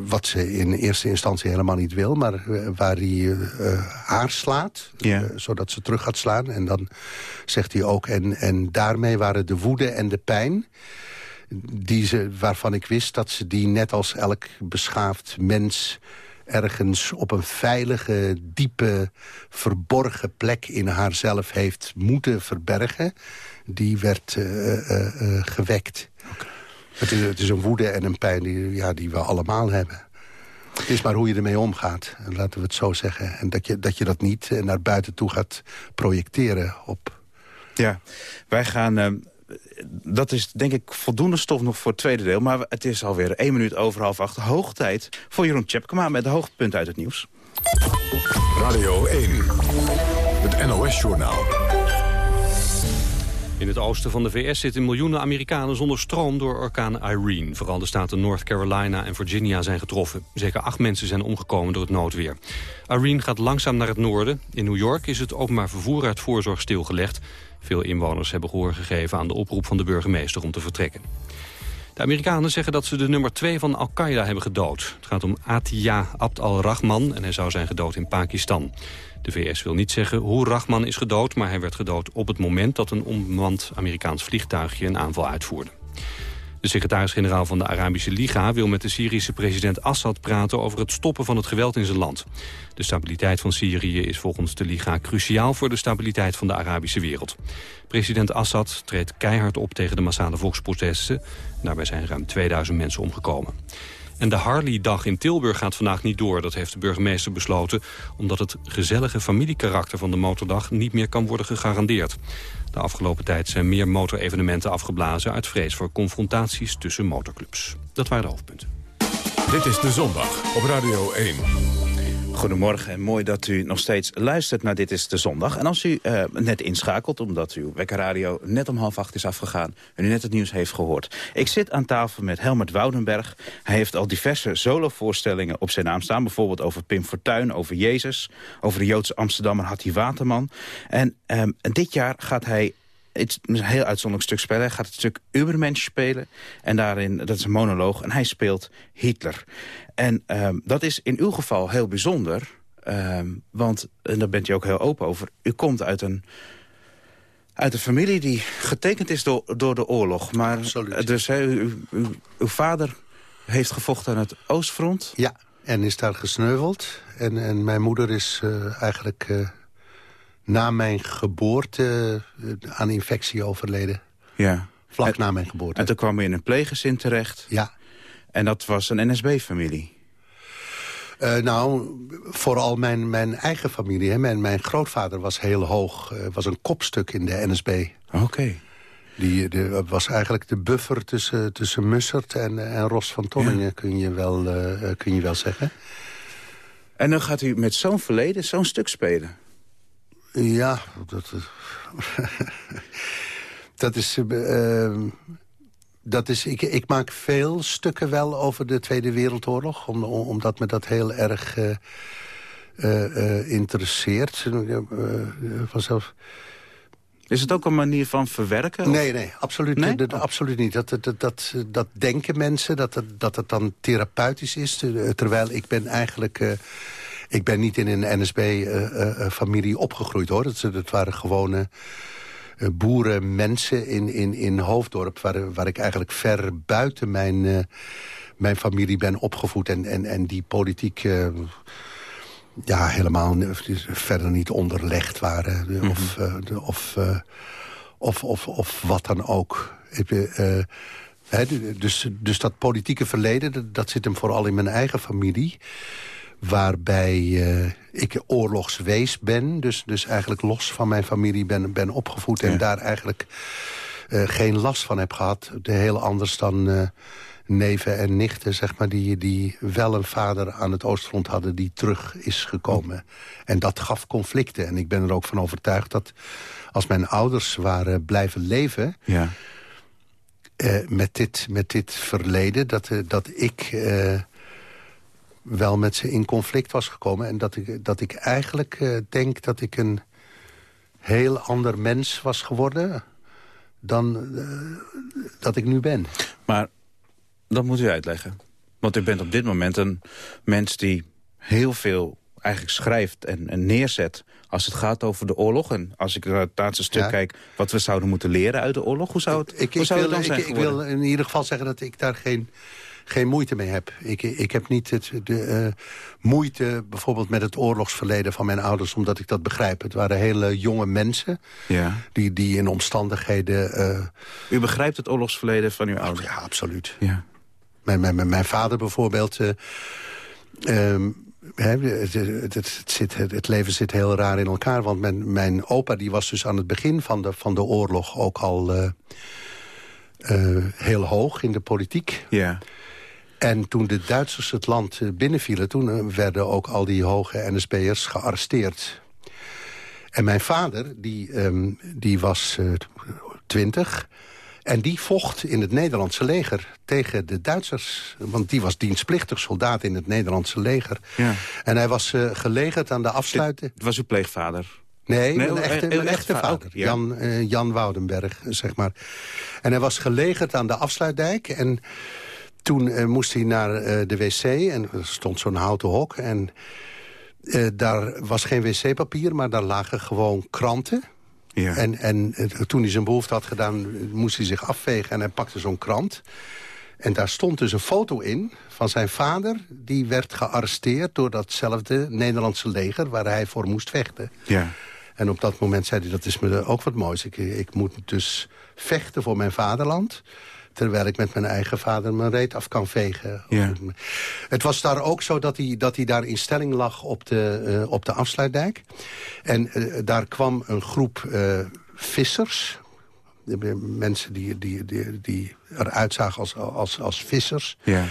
wat ze in eerste instantie helemaal niet wil... maar eh, waar hij eh, haar slaat, zodat ze terug gaat slaan. En dan zegt hij ook, en, en daarmee waren de woede en de pijn... Die ze, waarvan ik wist dat ze die net als elk beschaafd mens ergens op een veilige, diepe, verborgen plek in haarzelf heeft moeten verbergen, die werd gewekt. Het, is, het is een woede en een pijn die, ja, die we allemaal hebben. Het is maar hoe je ermee omgaat, laten we het zo zeggen. En dat je dat, je dat niet eh, naar buiten toe gaat projecteren op... Ja, wij gaan... eh, dat is denk ik voldoende stof nog voor het tweede deel. Maar het is alweer één minuut over half acht. Hoog tijd voor Jeroen Tjepkema met de hoogtepunten uit het nieuws. Radio 1. Het NOS-journaal. In het oosten van de VS zitten miljoenen Amerikanen zonder stroom door orkaan Irene. Vooral de staten North Carolina en Virginia zijn getroffen. Zeker acht mensen zijn omgekomen door het noodweer. Irene gaat langzaam naar het noorden. In New York is het openbaar vervoer uit voorzorg stilgelegd. Veel inwoners hebben gehoor gegeven aan de oproep van de burgemeester om te vertrekken. De Amerikanen zeggen dat ze de nummer 2 van Al-Qaeda hebben gedood. Het gaat om Atiyah Abd al-Rahman en hij zou zijn gedood in Pakistan. De VS wil niet zeggen hoe Rahman is gedood... maar hij werd gedood op het moment dat een onbemand Amerikaans vliegtuigje een aanval uitvoerde. De secretaris-generaal van de Arabische Liga wil met de Syrische president Assad praten over het stoppen van het geweld in zijn land. De stabiliteit van Syrië is volgens de Liga cruciaal voor de stabiliteit van de Arabische wereld. President Assad treedt keihard op tegen de massale volksprotesten. Daarbij zijn ruim 2000 mensen omgekomen. En de Harley-dag in Tilburg gaat vandaag niet door. Dat heeft de burgemeester besloten... omdat het gezellige familiekarakter van de motordag... niet meer kan worden gegarandeerd. De afgelopen tijd zijn meer motorevenementen afgeblazen... uit vrees voor confrontaties tussen motorclubs. Dat waren de hoofdpunten. Dit is De Zondag op Radio 1. Goedemorgen en mooi dat u nog steeds luistert naar Dit is de Zondag. En als u eh, net inschakelt, omdat uw wekkerradio net om half acht is afgegaan... en u net het nieuws heeft gehoord. Ik zit aan tafel met Helmut Woudenberg. Hij heeft al diverse solovoorstellingen op zijn naam staan. Bijvoorbeeld over Pim Fortuyn, over Jezus... over de Joodse Amsterdammer Hattie Waterman. En, ehm, dit jaar gaat hij het is een heel uitzonderlijk stuk spelen. Hij gaat het stuk Ubermensch spelen. En daarin, dat is een monoloog. En hij speelt Hitler. En ehm, dat is in uw geval heel bijzonder. ehm, want, en daar bent u ook heel open over... u komt uit een, uit een familie die getekend is door, door de oorlog. Maar, Absoluut. Dus u- u- uw vader heeft gevochten aan het Oostfront. Ja, en is daar gesneuveld. En, en mijn moeder is eh, eigenlijk eh, na mijn geboorte eh, aan infectie overleden. Ja. Vlak En- na mijn geboorte. En toen kwam u in een pleeggezin terecht. Ja. En dat was een NSB-familie. Eh, nou, vooral mijn, mijn eigen familie. Hè. Mijn, mijn grootvader was heel hoog. eh, was een kopstuk in de NSB. Oké. Die de, was eigenlijk de buffer tussen, tussen Mussert en, en Ros van Tonningen, kun, je wel, kun je wel zeggen. En dan gaat u met zo'n verleden zo'n stuk spelen. Ja, dat, *laughs* dat is... eh, eh, dat is ik, ik maak veel stukken wel over de Tweede Wereldoorlog... Om, om- omdat me dat heel erg eh, eh, eh, interesseert. Eh, eh, vanzelf... Is het ook een manier van verwerken? Nee, nee, absoluut, Nee? dat- absoluut niet. Dat, dat, dat, dat denken mensen, dat het, dat het dan therapeutisch is. eh, Terwijl ik ben eigenlijk... ik ben niet in een NSB-familie opgegroeid, hoor. Dat, dat waren gewone eh, boeren, mensen in, in, in Hoofddorp... Waar, waar ik eigenlijk ver buiten mijn, eh, mijn familie ben opgevoed. En, en, en die politiek... eh, ja, helemaal verder niet onderlegd waren. de- Of, of, of, of, of wat dan ook. Dus, dus dat politieke verleden, dat, dat zit hem vooral in mijn eigen familie. Waarbij eh, ik oorlogswees ben. Dus, dus eigenlijk los van mijn familie ben, ben opgevoed. En daar eigenlijk eh, geen last van heb gehad. De heel anders dan, eh, neven en nichten, zeg maar, die, die wel een vader aan het oostfront hadden die terug is gekomen. En dat gaf conflicten. En ik ben er ook van overtuigd dat als mijn ouders waren blijven leven... Ja. met, dit, met dit verleden, dat, dat ik wel met ze in conflict was gekomen. En dat ik, dat ik eigenlijk eh, denk dat ik een heel ander mens was geworden... dan eh, dat ik nu ben. Maar dat moet u uitleggen. Want u bent op dit moment een mens die heel veel eigenlijk schrijft en, en neerzet... als het gaat over de oorlog. En als ik naar het laatste stuk Ja. kijk... wat we zouden moeten leren uit de oorlog, hoe zou het, Ik, hoe ik, zou wil, het dan zijn ik, ik geworden? wil in ieder geval zeggen dat ik daar geen, geen moeite mee heb. Ik, ik heb niet het, de eh, moeite bijvoorbeeld met het oorlogsverleden van mijn ouders... omdat ik dat begrijp. Het waren hele jonge mensen Ja. die, die in omstandigheden... eh, U begrijpt het oorlogsverleden van uw ouders? ja, absoluut. Ja. Mijn, mijn, mijn- mijn vader bijvoorbeeld... hè, het, het, het, zit, het, leven zit heel raar in elkaar. Want mijn, mijn opa die was dus aan het begin van de, van de oorlog ook al heel hoog in de politiek. Ja. En toen de Duitsers het land eh, binnenvielen... toen eh, werden ook al die hoge NSB'ers gearresteerd. En mijn vader, die, ehm, die was eh, twintig... en die vocht in het Nederlandse leger tegen de Duitsers. Want die was dienstplichtig soldaat in het Nederlandse leger. Ja. En hij was gelegerd aan de afsluiting... Het was uw pleegvader. Nee, Nee, mijn oh, echte, eh, mijn echte echte va- vader. ja. Jan, eh, Jan Woudenberg, zeg maar. En hij was gelegerd aan de afsluitdijk. En toen eh, moest hij naar eh, de wc. En er stond zo'n houten hok. En eh, daar was geen wc-papier, maar daar lagen gewoon kranten. Ja. En, en toen hij zijn behoefte had gedaan, moest hij zich afvegen. En hij pakte zo'n krant. En daar stond dus een foto in van zijn vader. Die werd gearresteerd door datzelfde Nederlandse leger... waar hij voor moest vechten. ja. En op dat moment zei hij, dat is me ook wat moois. Ik, ik moet dus vechten voor mijn vaderland... terwijl ik met mijn eigen vader mijn reet af kan vegen. Ja. Het was daar ook zo dat hij, dat hij daar in stelling lag op de, eh, op de afsluitdijk. En eh, daar kwam een groep eh, vissers... Mensen die, die, die, die eruit zagen als, als, als vissers. ja.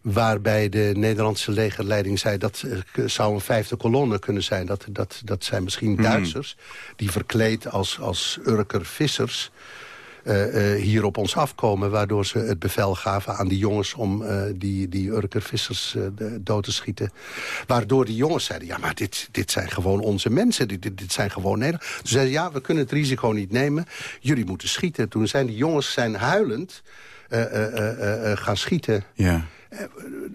Waarbij de Nederlandse legerleiding zei... dat zou een vijfde kolonne kunnen zijn. Dat, dat, dat zijn misschien Duitsers die verkleed als, als Urker vissers... eh, eh, hier op ons afkomen, waardoor ze het bevel gaven aan die jongens... om eh, die, die Urker vissers de- dood te schieten. Waardoor die jongens zeiden, ja, maar dit, dit zijn gewoon onze mensen. Dit, dit, dit zijn gewoon Nederlanders. Toen zeiden ze, ja, we kunnen het risico niet nemen. Jullie moeten schieten. Toen zijn die jongens zijn huilend gaan schieten ja.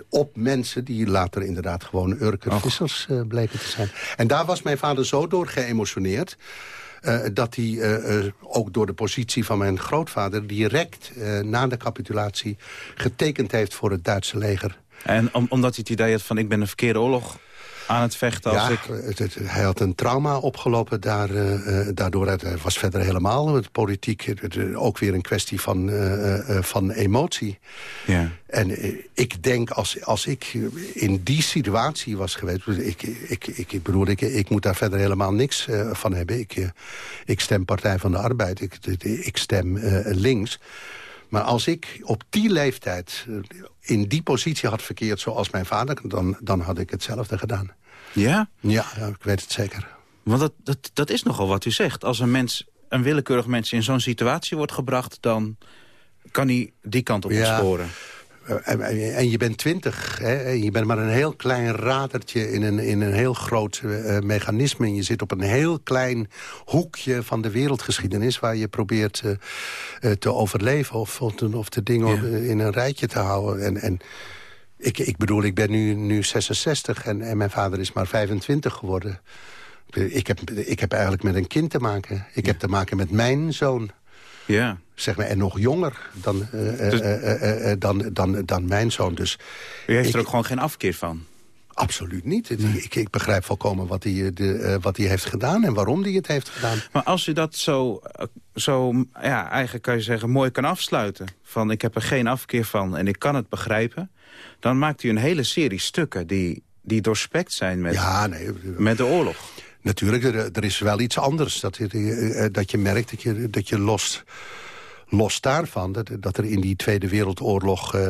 op mensen die later inderdaad gewoon Urker Och. vissers eh, bleken te zijn. En daar was mijn vader zo door geëmotioneerd... eh, dat hij eh, eh, ook door de positie van mijn grootvader... direct na de capitulatie getekend heeft voor het Duitse leger. En om, omdat hij het idee had van ik ben een verkeerde oorlog aan het vechten. Als ja, ik... het- het- hij had een trauma opgelopen daar, eh, eh, daardoor. Het was verder helemaal het politiek het- ook weer een kwestie van, eh, van emotie. Ja. En ik denk, als, als ik in die situatie was geweest... Ik, ik, ik, ik bedoel, ik, ik moet daar verder helemaal niks van hebben. Ik, ik stem Partij van de Arbeid, ik, ik stem links. Maar als ik op die leeftijd eh, in die positie had verkeerd... zoals mijn vader, dan, dan had ik hetzelfde gedaan. ja? Ja, ik weet het zeker. Want dat, dat, dat is nogal wat u zegt. Als een mens, een willekeurig mens in zo'n situatie wordt gebracht... dan kan hij die kant op Ja. ontsporen. Eh, En, en- je bent twintig, hè? en je bent maar een heel klein radertje in een, in een heel groot eh, mechanisme. En je zit op een heel klein hoekje van de wereldgeschiedenis... waar je probeert eh, te overleven of, of, de- dingen Ja. in een rijtje te houden. En, en ik, ik bedoel, ik ben nu, nu 66 en, en mijn vader is maar 25 geworden. Ik heb, ik heb eigenlijk met een kind te maken. Ik heb te maken met mijn zoon Ja. zeg maar, en nog jonger dan, eh, eh, Dus- eh, dan, dan, dan mijn zoon. Dus U heeft Ik- er ook gewoon geen afkeer van. absoluut niet. Ik, ik begrijp volkomen wat hij, de, wat hij heeft gedaan en waarom hij het heeft gedaan. Maar als u dat zo, zo, ja, eigenlijk kan je zeggen, mooi kan afsluiten... van ik heb er geen afkeer van en ik kan het begrijpen... dan maakt u een hele serie stukken die, die doorspekt zijn met, Ja, nee, met de oorlog. Natuurlijk, er, er is wel iets anders. Dat, je- eh, eh, dat je merkt dat je, dat je los, los daarvan, dat, dat er in die Tweede Wereldoorlog... eh,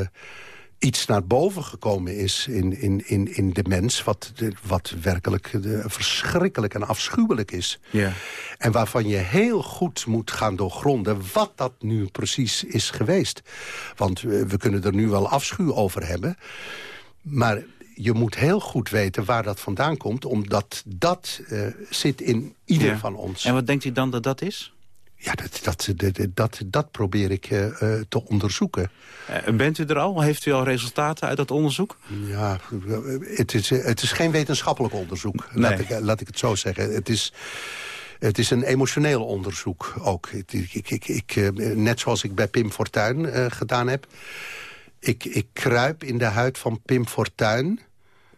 iets naar boven gekomen is in, in, in, in de mens... wat, wat werkelijk verschrikkelijk en afschuwelijk is. Ja. En waarvan je heel goed moet gaan doorgronden wat dat nu precies is geweest. Want we kunnen er nu wel afschuw over hebben. Maar je moet heel goed weten waar dat vandaan komt. Omdat dat eh, zit in ieder Ja. van ons. En wat denkt u dan dat dat is? Ja, dat, dat, dat, dat, dat probeer ik eh, eh, te onderzoeken. Bent u er al? Heeft u al resultaten uit dat onderzoek? Ja, het is, het is geen wetenschappelijk onderzoek. Laat, ik, laat ik het zo zeggen. Het is, het is een emotioneel onderzoek ook. Ik, ik, ik, ik, net zoals ik bij Pim Fortuyn gedaan heb. Ik, ik kruip in de huid van Pim Fortuyn...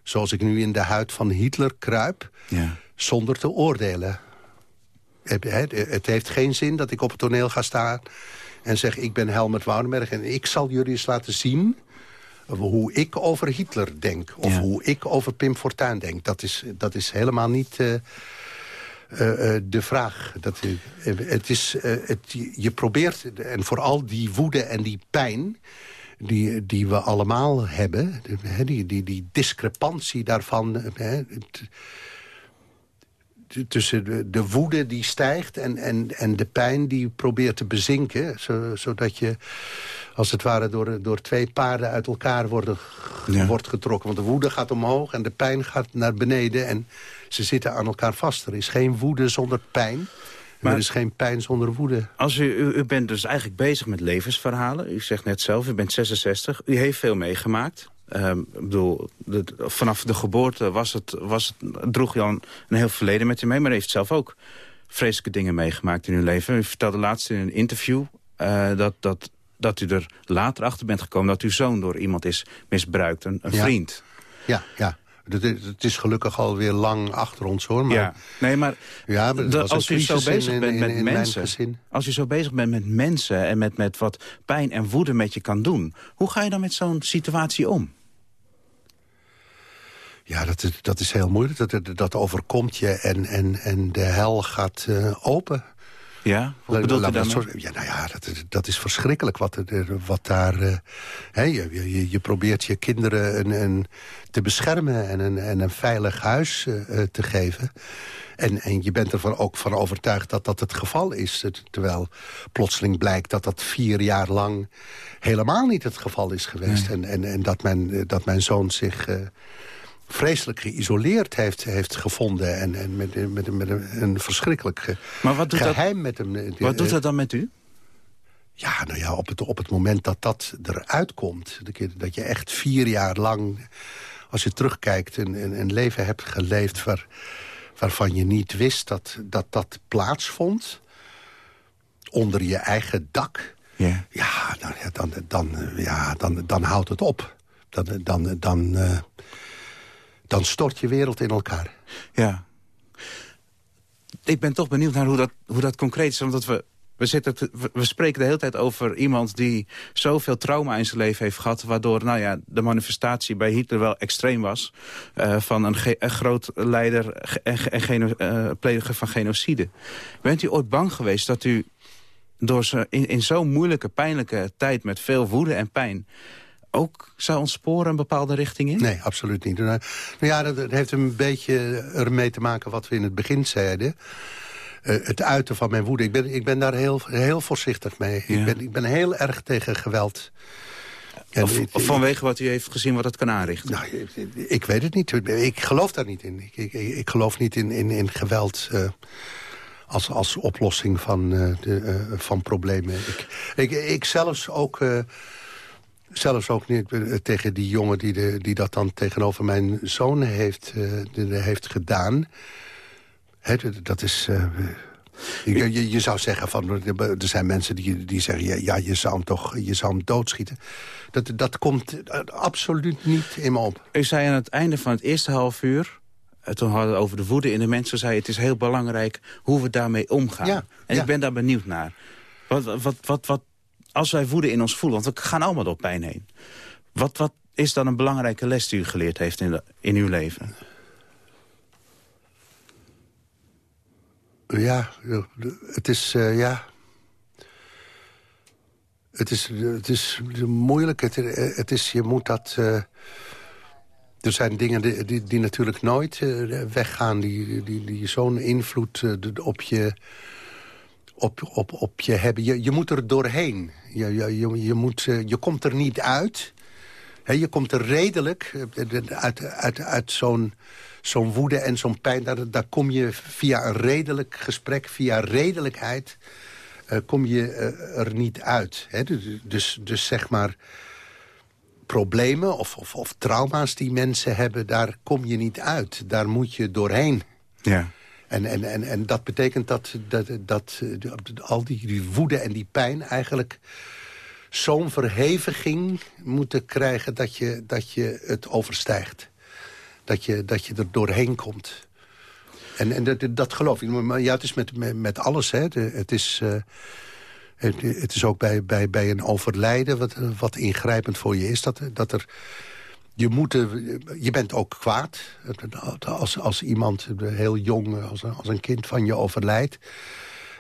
zoals ik nu in de huid van Hitler kruip... Ja. zonder te oordelen. Het, heeft geen zin dat ik op het toneel ga staan... en zeg, ik ben Helmut Woudenberg... en ik zal jullie eens laten zien hoe ik over Hitler denk. Of Ja. hoe ik over Pim Fortuyn denk. Dat is, dat is helemaal niet eh, eh, eh, de vraag. Dat, het is, het, je probeert, en vooral die woede en die pijn... Die, die we allemaal hebben, die, die, die discrepantie daarvan... hè, het- t- tussen de, de woede die stijgt en, en, en de pijn die probeert te bezinken. Zo, zodat je als het ware door, door twee paarden uit elkaar worden, Ja. wordt getrokken. Want de woede gaat omhoog en de pijn gaat naar beneden. En ze zitten aan elkaar vast. Er is geen woede zonder pijn. Maar- er is geen pijn zonder woede. Als u, u, u bent dus eigenlijk bezig met levensverhalen. U zegt net zelf, u bent 66. U heeft veel meegemaakt. Ehm, ik bedoel, de- vanaf de geboorte was het, was het, droeg al een, een heel verleden met u mee. Maar u heeft zelf ook vreselijke dingen meegemaakt in uw leven. U vertelde laatst in een interview eh, dat, dat, dat u er later achter bent gekomen... dat uw zoon door iemand is misbruikt, een, een Ja. vriend. Ja, ja. Het is, gelukkig alweer lang achter ons, hoor. Maar, Ja, nee, maar, Ja, maar de- als u zo bezig in- bent in- met in mensen... Als u zo bezig bent met mensen en met, met wat pijn en woede met je kan doen... hoe ga je dan met zo'n situatie om? Ja, dat is, dat is heel moeilijk. Dat, dat, dat overkomt je en, en, en de hel gaat eh, open. Ja, wat La- bedoelt u daarmee? Ja, nou ja, dat, is- dat is verschrikkelijk wat, er- wat daar... eh, hè, je, je, je probeert je kinderen een, een, te beschermen en een, en een veilig huis eh, eh, te geven. En, en je bent ervan ook van overtuigd dat dat het geval is. Terwijl plotseling blijkt dat dat vier jaar lang helemaal niet het geval is geweest. En, en, en dat, mijn, dat mijn zoon zich... vreselijk geïsoleerd heeft, heeft gevonden. En, en met, met, met een, een verschrikkelijk ge- Maar wat doet dat- geheim met hem. eh, Wat doet dat dan met u? ja, nou ja, op het, op het moment dat dat eruit komt... dat je- dat echt vier jaar lang, als je terugkijkt... een, een, een leven hebt geleefd waar, waarvan je niet wist dat dat, dat plaatsvond... onder je eigen dak... Ja. Ja, nou, ja, dan, dan, ja dan, dan houdt het op. Dan, dan, dan, eh, dan stort je wereld in elkaar. Ja. Ik ben toch benieuwd naar hoe dat, hoe dat concreet is. Omdat we, we, zitten te- we, spreken de hele tijd over iemand die zoveel trauma in zijn leven heeft gehad. Waardoor nou ja, de manifestatie bij Hitler wel extreem was. eh, van een, groot leider en, en eh, pleger van genocide. Bent u ooit bang geweest dat u door zo, in, in zo'n moeilijke, pijnlijke tijd met veel woede en pijn... ook zou ontsporen een bepaalde richting in? Nee, absoluut niet. Nou ja, dat, heeft een beetje ermee te maken wat we in het begin zeiden. Eh, het uiten van mijn woede. Ik ben, ik ben daar heel, heel voorzichtig mee. Ja. Ik, ben, ik ben heel erg tegen geweld. En Of, vanwege wat u heeft gezien wat het kan aanrichten? Nou, ik, ik weet het niet. Ik geloof daar niet in. Ik, ik, ik geloof niet in, in, in geweld eh, als, als oplossing van, eh, de, van problemen. Ik, ik, ik zelfs ook... Zelfs ook niet eh, tegen die jongen die, de, die dat dan tegenover mijn zoon heeft, eh, heeft gedaan. Hè, dat- is... eh, je, je, je zou zeggen, van, er zijn mensen die, die zeggen... ja, ja, je, zou hem toch, je zou hem doodschieten. Dat, dat komt absoluut niet in me op. U zei aan het einde van het eerste half uur... toen hadden we het over de woede in de mensen... zei het is heel belangrijk hoe we daarmee omgaan. Ja, en ja. ik ben daar benieuwd naar. Wat, wat, wat, wat, als wij woede in ons voelen, want we gaan allemaal door pijn heen. Wat, wat is dan een belangrijke les die u geleerd heeft in, de, in uw leven? Ja, het is, eh, ja... Het is, het is moeilijk. Het, het is, je moet dat... eh, er zijn dingen die, die, natuurlijk nooit eh, weggaan... die, die, die zo'n invloed eh, op, je, op, op, op je hebben. Je, je moet er doorheen. Je, je, je, moet, eh, je komt er niet uit. Hè, je komt er redelijk eh, uit, uit, uit zo'n zo'n woede en zo'n pijn. Daar, daar kom je via een redelijk gesprek, via redelijkheid... eh, kom je er niet uit. Hè? Dus, dus, dus zeg maar problemen of, of, of trauma's die mensen hebben... daar kom je niet uit. Daar moet je doorheen. Ja. En, en, en, en dat betekent dat, dat, dat eh, al die, die woede en die pijn eigenlijk zo'n verheviging moeten krijgen dat je, dat je het overstijgt. Dat je, dat je er doorheen komt. En, en dat, dat geloof ik. Maar ja, het is met, met, alles. Hè. Het, is, eh, het, het is ook bij, bij, bij een overlijden wat, wat ingrijpend voor je is. Dat, dat er je, moet, eh, je bent ook kwaad. Als, als iemand heel jong, als een, als een kind van je overlijdt.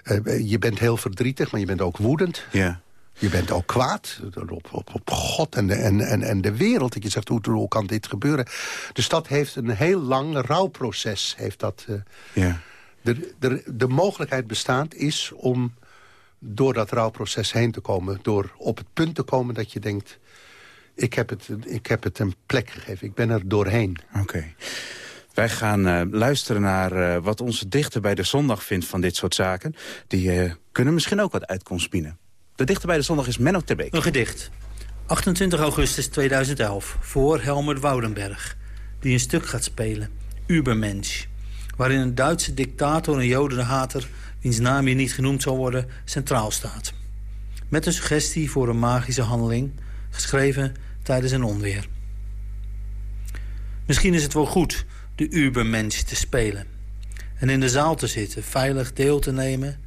Eh, Je bent heel verdrietig, maar je bent ook woedend. Ja. Je bent ook kwaad op, op, op God en de, en, en, en de wereld. Dat je zegt, hoe, hoe kan dit gebeuren? Dus dat heeft een heel lang rouwproces. Heeft dat, eh, Ja. de, de, de mogelijkheid bestaat is om door dat rouwproces heen te komen. Door op het punt te komen dat je denkt... ik heb het, ik heb het een plek gegeven. Ik ben er doorheen. Oké. Wij gaan eh, luisteren naar eh, wat onze dichter bij de zondag vindt van dit soort zaken. Die eh, kunnen misschien ook wat uitkomst bieden. De dichter bij de zondag is Menno Terbeek. Een gedicht. 28 augustus 2011 voor Helmer Woudenberg. Die een stuk gaat spelen. Ubermensch. Waarin een Duitse dictator en jodenhater... wiens naam hier niet genoemd zal worden, centraal staat. Met een suggestie voor een magische handeling. Geschreven tijdens een onweer. Misschien is het wel goed de Ubermensch te spelen. En in de zaal te zitten, veilig deel te nemen...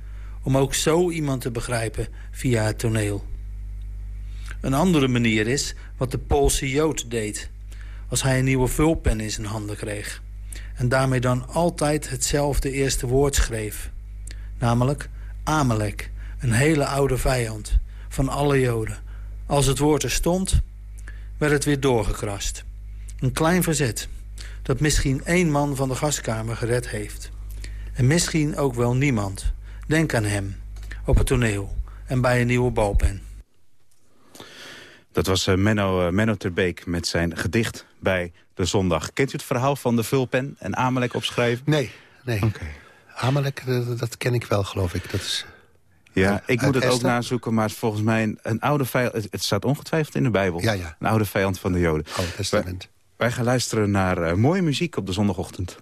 om ook zo iemand te begrijpen via het toneel. Een andere manier is wat de Poolse Jood deed... als hij een nieuwe vulpen in zijn handen kreeg. En daarmee dan altijd hetzelfde eerste woord schreef. Namelijk Amalek, een hele oude vijand van alle Joden. Als het woord er stond, werd het weer doorgekrast. Een klein verzet dat misschien één man van de gaskamer gered heeft. En misschien ook wel niemand. Denk aan hem, op het toneel en bij een nieuwe balpen. Dat was eh, Menno, eh, Menno Terbeek met zijn gedicht bij de zondag. Kent u het verhaal van de vulpen en Amalek opschrijven? Nee, nee. Oké. Amalek, dat, dat ken ik wel, geloof ik. Dat is, Ja, ik uit moet het ook nazoeken, maar volgens mij een, een oude vijand... Het, het staat ongetwijfeld in de Bijbel. Ja, ja. Een oude vijand van de Joden. Oude Testament. Wij, wij gaan luisteren naar eh, mooie muziek op de zondagochtend.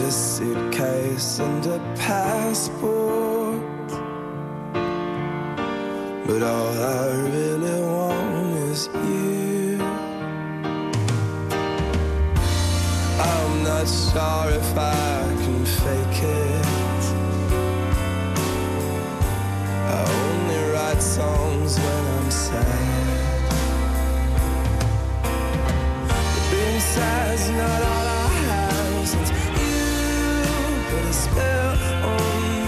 Got a suitcase and a passport. But all I really want is you. I'm not sure if I can fake it. I only write songs when I'm sad. Being sad's not all I have since spell on me.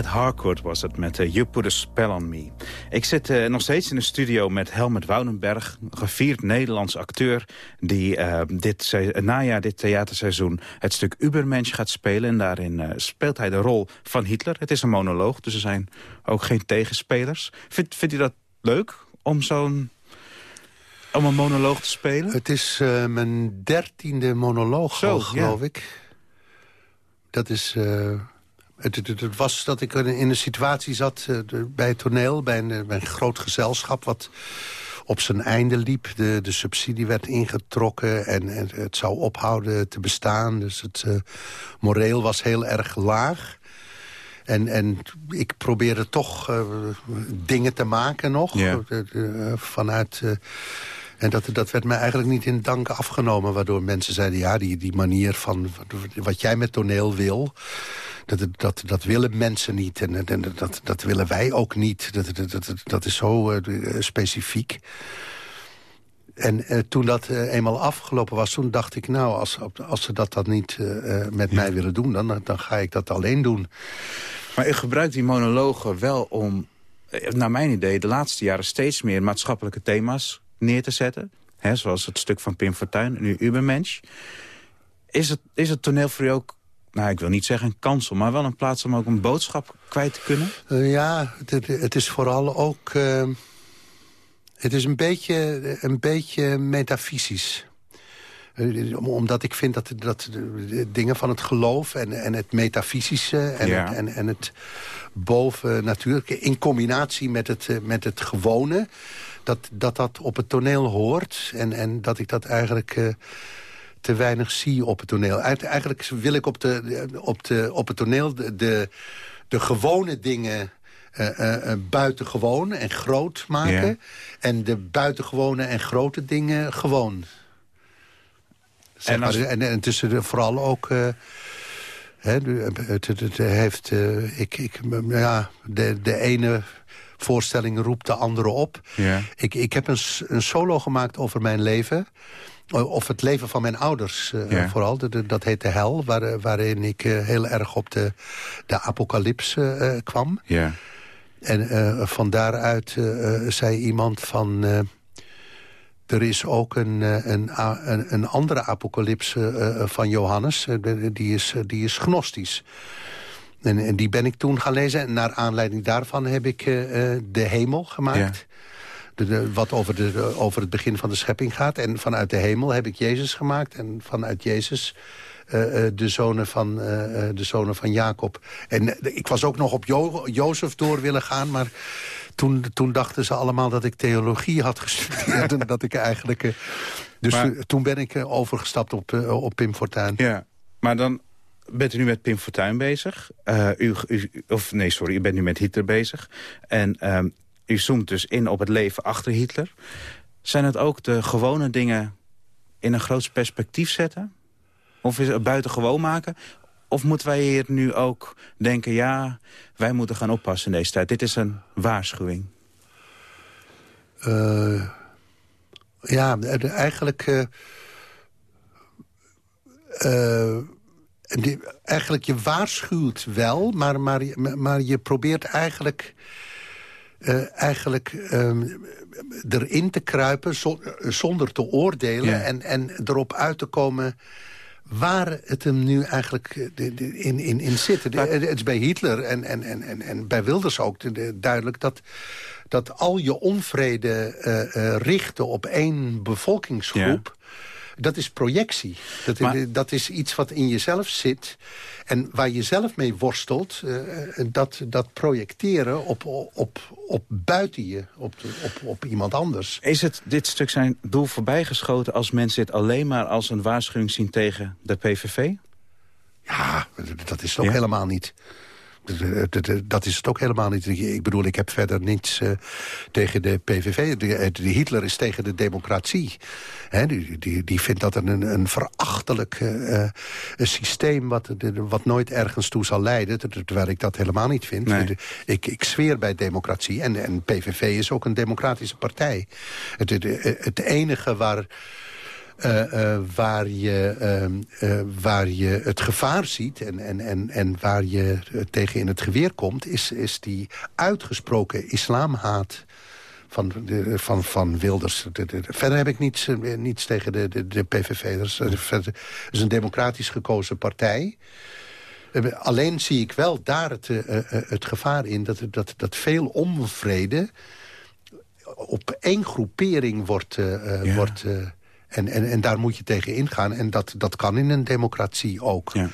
Ed Harcourt was het met eh, You Put a Spell on Me. Ik zit eh, nog steeds in de studio met Helmut Woudenberg, gevierd Nederlands acteur... die eh, dit najaar, dit theaterseizoen, het stuk Ubermensch gaat spelen. En daarin speelt hij de rol van Hitler. Het is een monoloog, dus er zijn ook geen tegenspelers. Vindt, vindt u dat leuk om zo'n om een monoloog te spelen? Het is mijn dertiende monoloog, Zo, al, geloof ik. Dat is... het, het, het- het was dat ik in een situatie zat eh, bij het toneel... Bij een, eh, bij een groot gezelschap wat op zijn einde liep. De, de subsidie werd ingetrokken en, en het zou ophouden te bestaan. Dus het eh, moreel was heel erg laag. En, en ik probeerde toch dingen te maken nog. Ja. vanuit... en dat, dat werd mij eigenlijk niet in dank afgenomen. Waardoor mensen zeiden, ja, die, die manier van wat- jij met toneel wil... Dat, dat, dat willen mensen niet en, en dat, dat willen wij ook niet. Dat, dat, dat, dat is zo eh, specifiek. En eh, toen dat eh, eenmaal afgelopen was, toen dacht ik... nou, als, als ze dat dan niet met mij willen doen... Dan, dan ga ik dat alleen doen. Maar u gebruikt die monologen wel om, naar mijn idee... de laatste jaren steeds meer maatschappelijke thema's neer te zetten. Hè, zoals het stuk van Pim Fortuyn, nu Ubermensch. Is het, is het toneel voor u ook, nou ik wil niet zeggen een kansel... maar wel een plaats om ook een boodschap kwijt te kunnen? Eh, ja, het, het- is vooral ook... eh, het is een beetje, een beetje metafysisch. Eh, om- Omdat ik vind dat, dat de, dingen van het geloof en, en het metafysische... en, Ja. het, en, en het boven natuurlijk in combinatie met het, met het gewone... Dat, dat dat op het toneel hoort en, en dat ik dat eigenlijk... eh, te weinig zie op het toneel. Eigen- Eigenlijk wil ik op, de, op, de, op het toneel de, de, de gewone dingen eh, eh, buitengewoon en groot maken. En de buitengewone en grote dingen gewoon. Zeg En maar, en, en tussen de, vooral ook... hè, het, het, het heeft... ik, ik, ja, de, de ene voorstelling roept de andere op. Ja. Ik, ik heb een, een solo gemaakt over mijn leven. Of het leven van mijn ouders eh, Ja. vooral. De- de- dat heet De Hel, waar, eh, waarin ik eh, heel erg op de, de apocalyps kwam. Ja. En van daaruit zei iemand van... er is ook een, een, een, andere apocalyps eh, van Johannes. die, is, die is gnostisch. En, en die ben ik toen gaan lezen. En naar aanleiding daarvan heb ik eh, eh, De Hemel gemaakt. De, de- wat over, de, over het begin van de schepping gaat. En vanuit de hemel heb ik Jezus gemaakt. En vanuit Jezus eh, de, zonen van, de zonen van Jacob. En ik was ook nog op jo Jozef door willen gaan. Maar toen, toen dachten ze allemaal dat ik theologie had gestudeerd. *laughs* en dat ik eigenlijk... Dus Maar- toen ben ik overgestapt op, op Pim Fortuyn. Ja, maar dan bent u nu met Pim Fortuyn bezig. Eh, u, of nee, sorry, u bent nu met Hitler bezig. En ehm, u zoomt dus in op het leven achter Hitler. Zijn het ook de gewone dingen in een groot perspectief zetten? Of is het buitengewoon maken? Of moeten wij hier nu ook denken... ja, wij moeten gaan oppassen in deze tijd. Dit is een waarschuwing. Eh, ja, eigenlijk... eh, die, eigenlijk, je waarschuwt wel, maar, maar, je- maar je probeert eigenlijk... eh, eigenlijk ehm, erin te kruipen zo- zonder te oordelen... Ja. En, en erop uit te komen waar het hem nu eigenlijk eh, in, in, in zit. Het is bij Hitler en, en, en, en, en bij Wilders ook de- de- duidelijk... dat, dat al je onvrede eh, richten op één bevolkingsgroep... dat is projectie. Dat, Maar- dat is iets wat in jezelf zit... En waar je zelf mee worstelt, eh, dat, dat projecteren op, op, op buiten je, op, op, op iemand anders. Is het dit stuk zijn doel voorbijgeschoten... als mensen dit alleen maar als een waarschuwing zien tegen de PVV? Ja, dat is Ja? helemaal niet. Dat- is het ook helemaal niet. Ik bedoel, ik heb verder niets eh, tegen de PVV. De, eh, de Hitler is tegen de democratie. Die, die, die vindt dat een, een verachtelijk eh, eh, een systeem... Wat, de- wat nooit ergens toe zal leiden. ter- Terwijl ik dat helemaal niet vind. Nee. Ik, ik zweer bij democratie. En, en PVV is ook een democratische partij. Het, het, het enige waar... eh, eh, waar, je, ehm, eh, waar je het gevaar ziet en, en, en, en waar je tegen in het geweer komt... is, is die uitgesproken islamhaat van, de, van, van Wilders. De- de- de- verder heb ik niets, niets tegen de, de, de PVV. Dat is, verder- het is een democratisch gekozen partij... Alleen zie ik wel daar het, het gevaar in... dat, dat, dat veel onvrede op één groepering wordt... Ja. wordt en, en, en daar moet je tegen ingaan. En dat, dat kan in een democratie ook. Ja.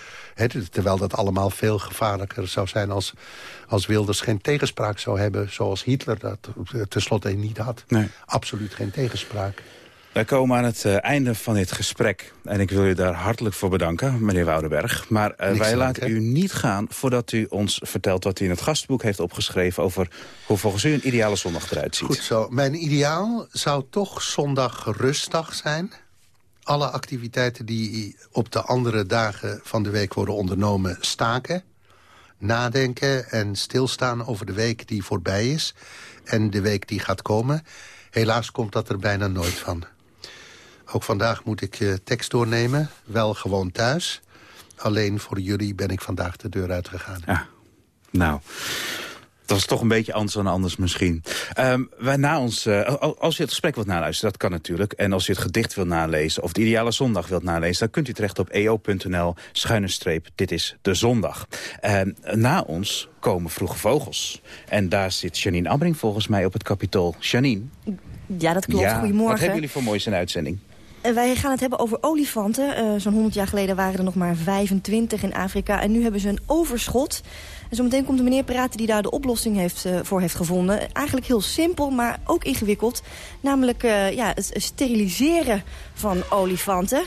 Terwijl dat allemaal veel gevaarlijker zou zijn... als, als Wilders geen tegenspraak zou hebben... zoals Hitler dat eh, tenslotte niet had. Nee. Absoluut geen tegenspraak. Wij komen aan het eh, einde van dit gesprek. En ik wil u daar hartelijk voor bedanken, meneer Woudenberg. Maar eh, wij te laten u niet gaan voordat u ons vertelt... wat u in het gastboek heeft opgeschreven... over hoe volgens u een ideale zondag eruit ziet. Goed zo. Mijn ideaal zou toch zondag rustdag zijn. Alle activiteiten die op de andere dagen van de week worden ondernomen staken. Nadenken en stilstaan over de week die voorbij is. En de week die gaat komen. Helaas komt dat er bijna nooit van. Ook vandaag moet ik eh, tekst doornemen. Wel gewoon thuis. Alleen voor jullie ben ik vandaag de deur uitgegaan. Ja, nou... Dat was toch een beetje anders dan anders misschien. Ehm, wij na ons, eh, al- als je het gesprek wilt naluisteren, dat kan natuurlijk. En als je het gedicht wilt nalezen of de ideale zondag wilt nalezen... dan kunt u terecht op eo.nl, schuine streep, dit is de zondag. En na ons komen Vroege Vogels. En daar zit Janine Abbring volgens mij op het kapitool. Janine, Ja, dat klopt. ja, wat Goedemorgen. hebben jullie voor moois in de uitzending? En wij gaan het hebben over olifanten. Eh, Zo'n 100 jaar geleden waren er nog maar 25 in Afrika. En nu hebben ze een overschot. En zometeen komt een meneer praten die daar de oplossing heeft, eh, voor heeft gevonden. Eigenlijk heel simpel, maar ook ingewikkeld. Namelijk eh, ja, het steriliseren van olifanten.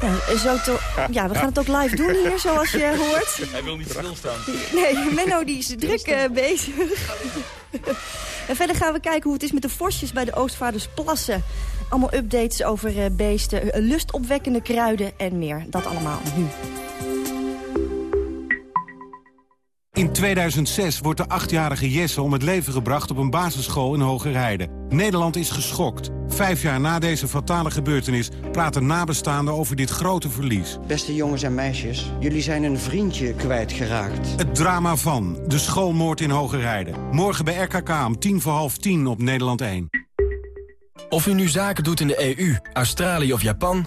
Ja, zo te- ja, we gaan het ook live doen hier, zoals je hoort. Hij wil niet stilstaan. Nee, Menno die is druk eh, bezig. Verder gaan we kijken hoe het is met de vosjes bij de Oostvaardersplassen. Allemaal updates over eh, beesten, eh, lustopwekkende kruiden en meer. Dat allemaal nu. In 2006 wordt de achtjarige Jesse om het leven gebracht op een basisschool in Hogerheide. Nederland is geschokt. Vijf jaar na deze fatale gebeurtenis praten nabestaanden over dit grote verlies. Beste jongens en meisjes, jullie zijn een vriendje kwijtgeraakt. Het drama van de schoolmoord in Hogerheide. Morgen bij RKK om tien voor half tien op Nederland 1. Of u nu zaken doet in de EU, Australië of Japan...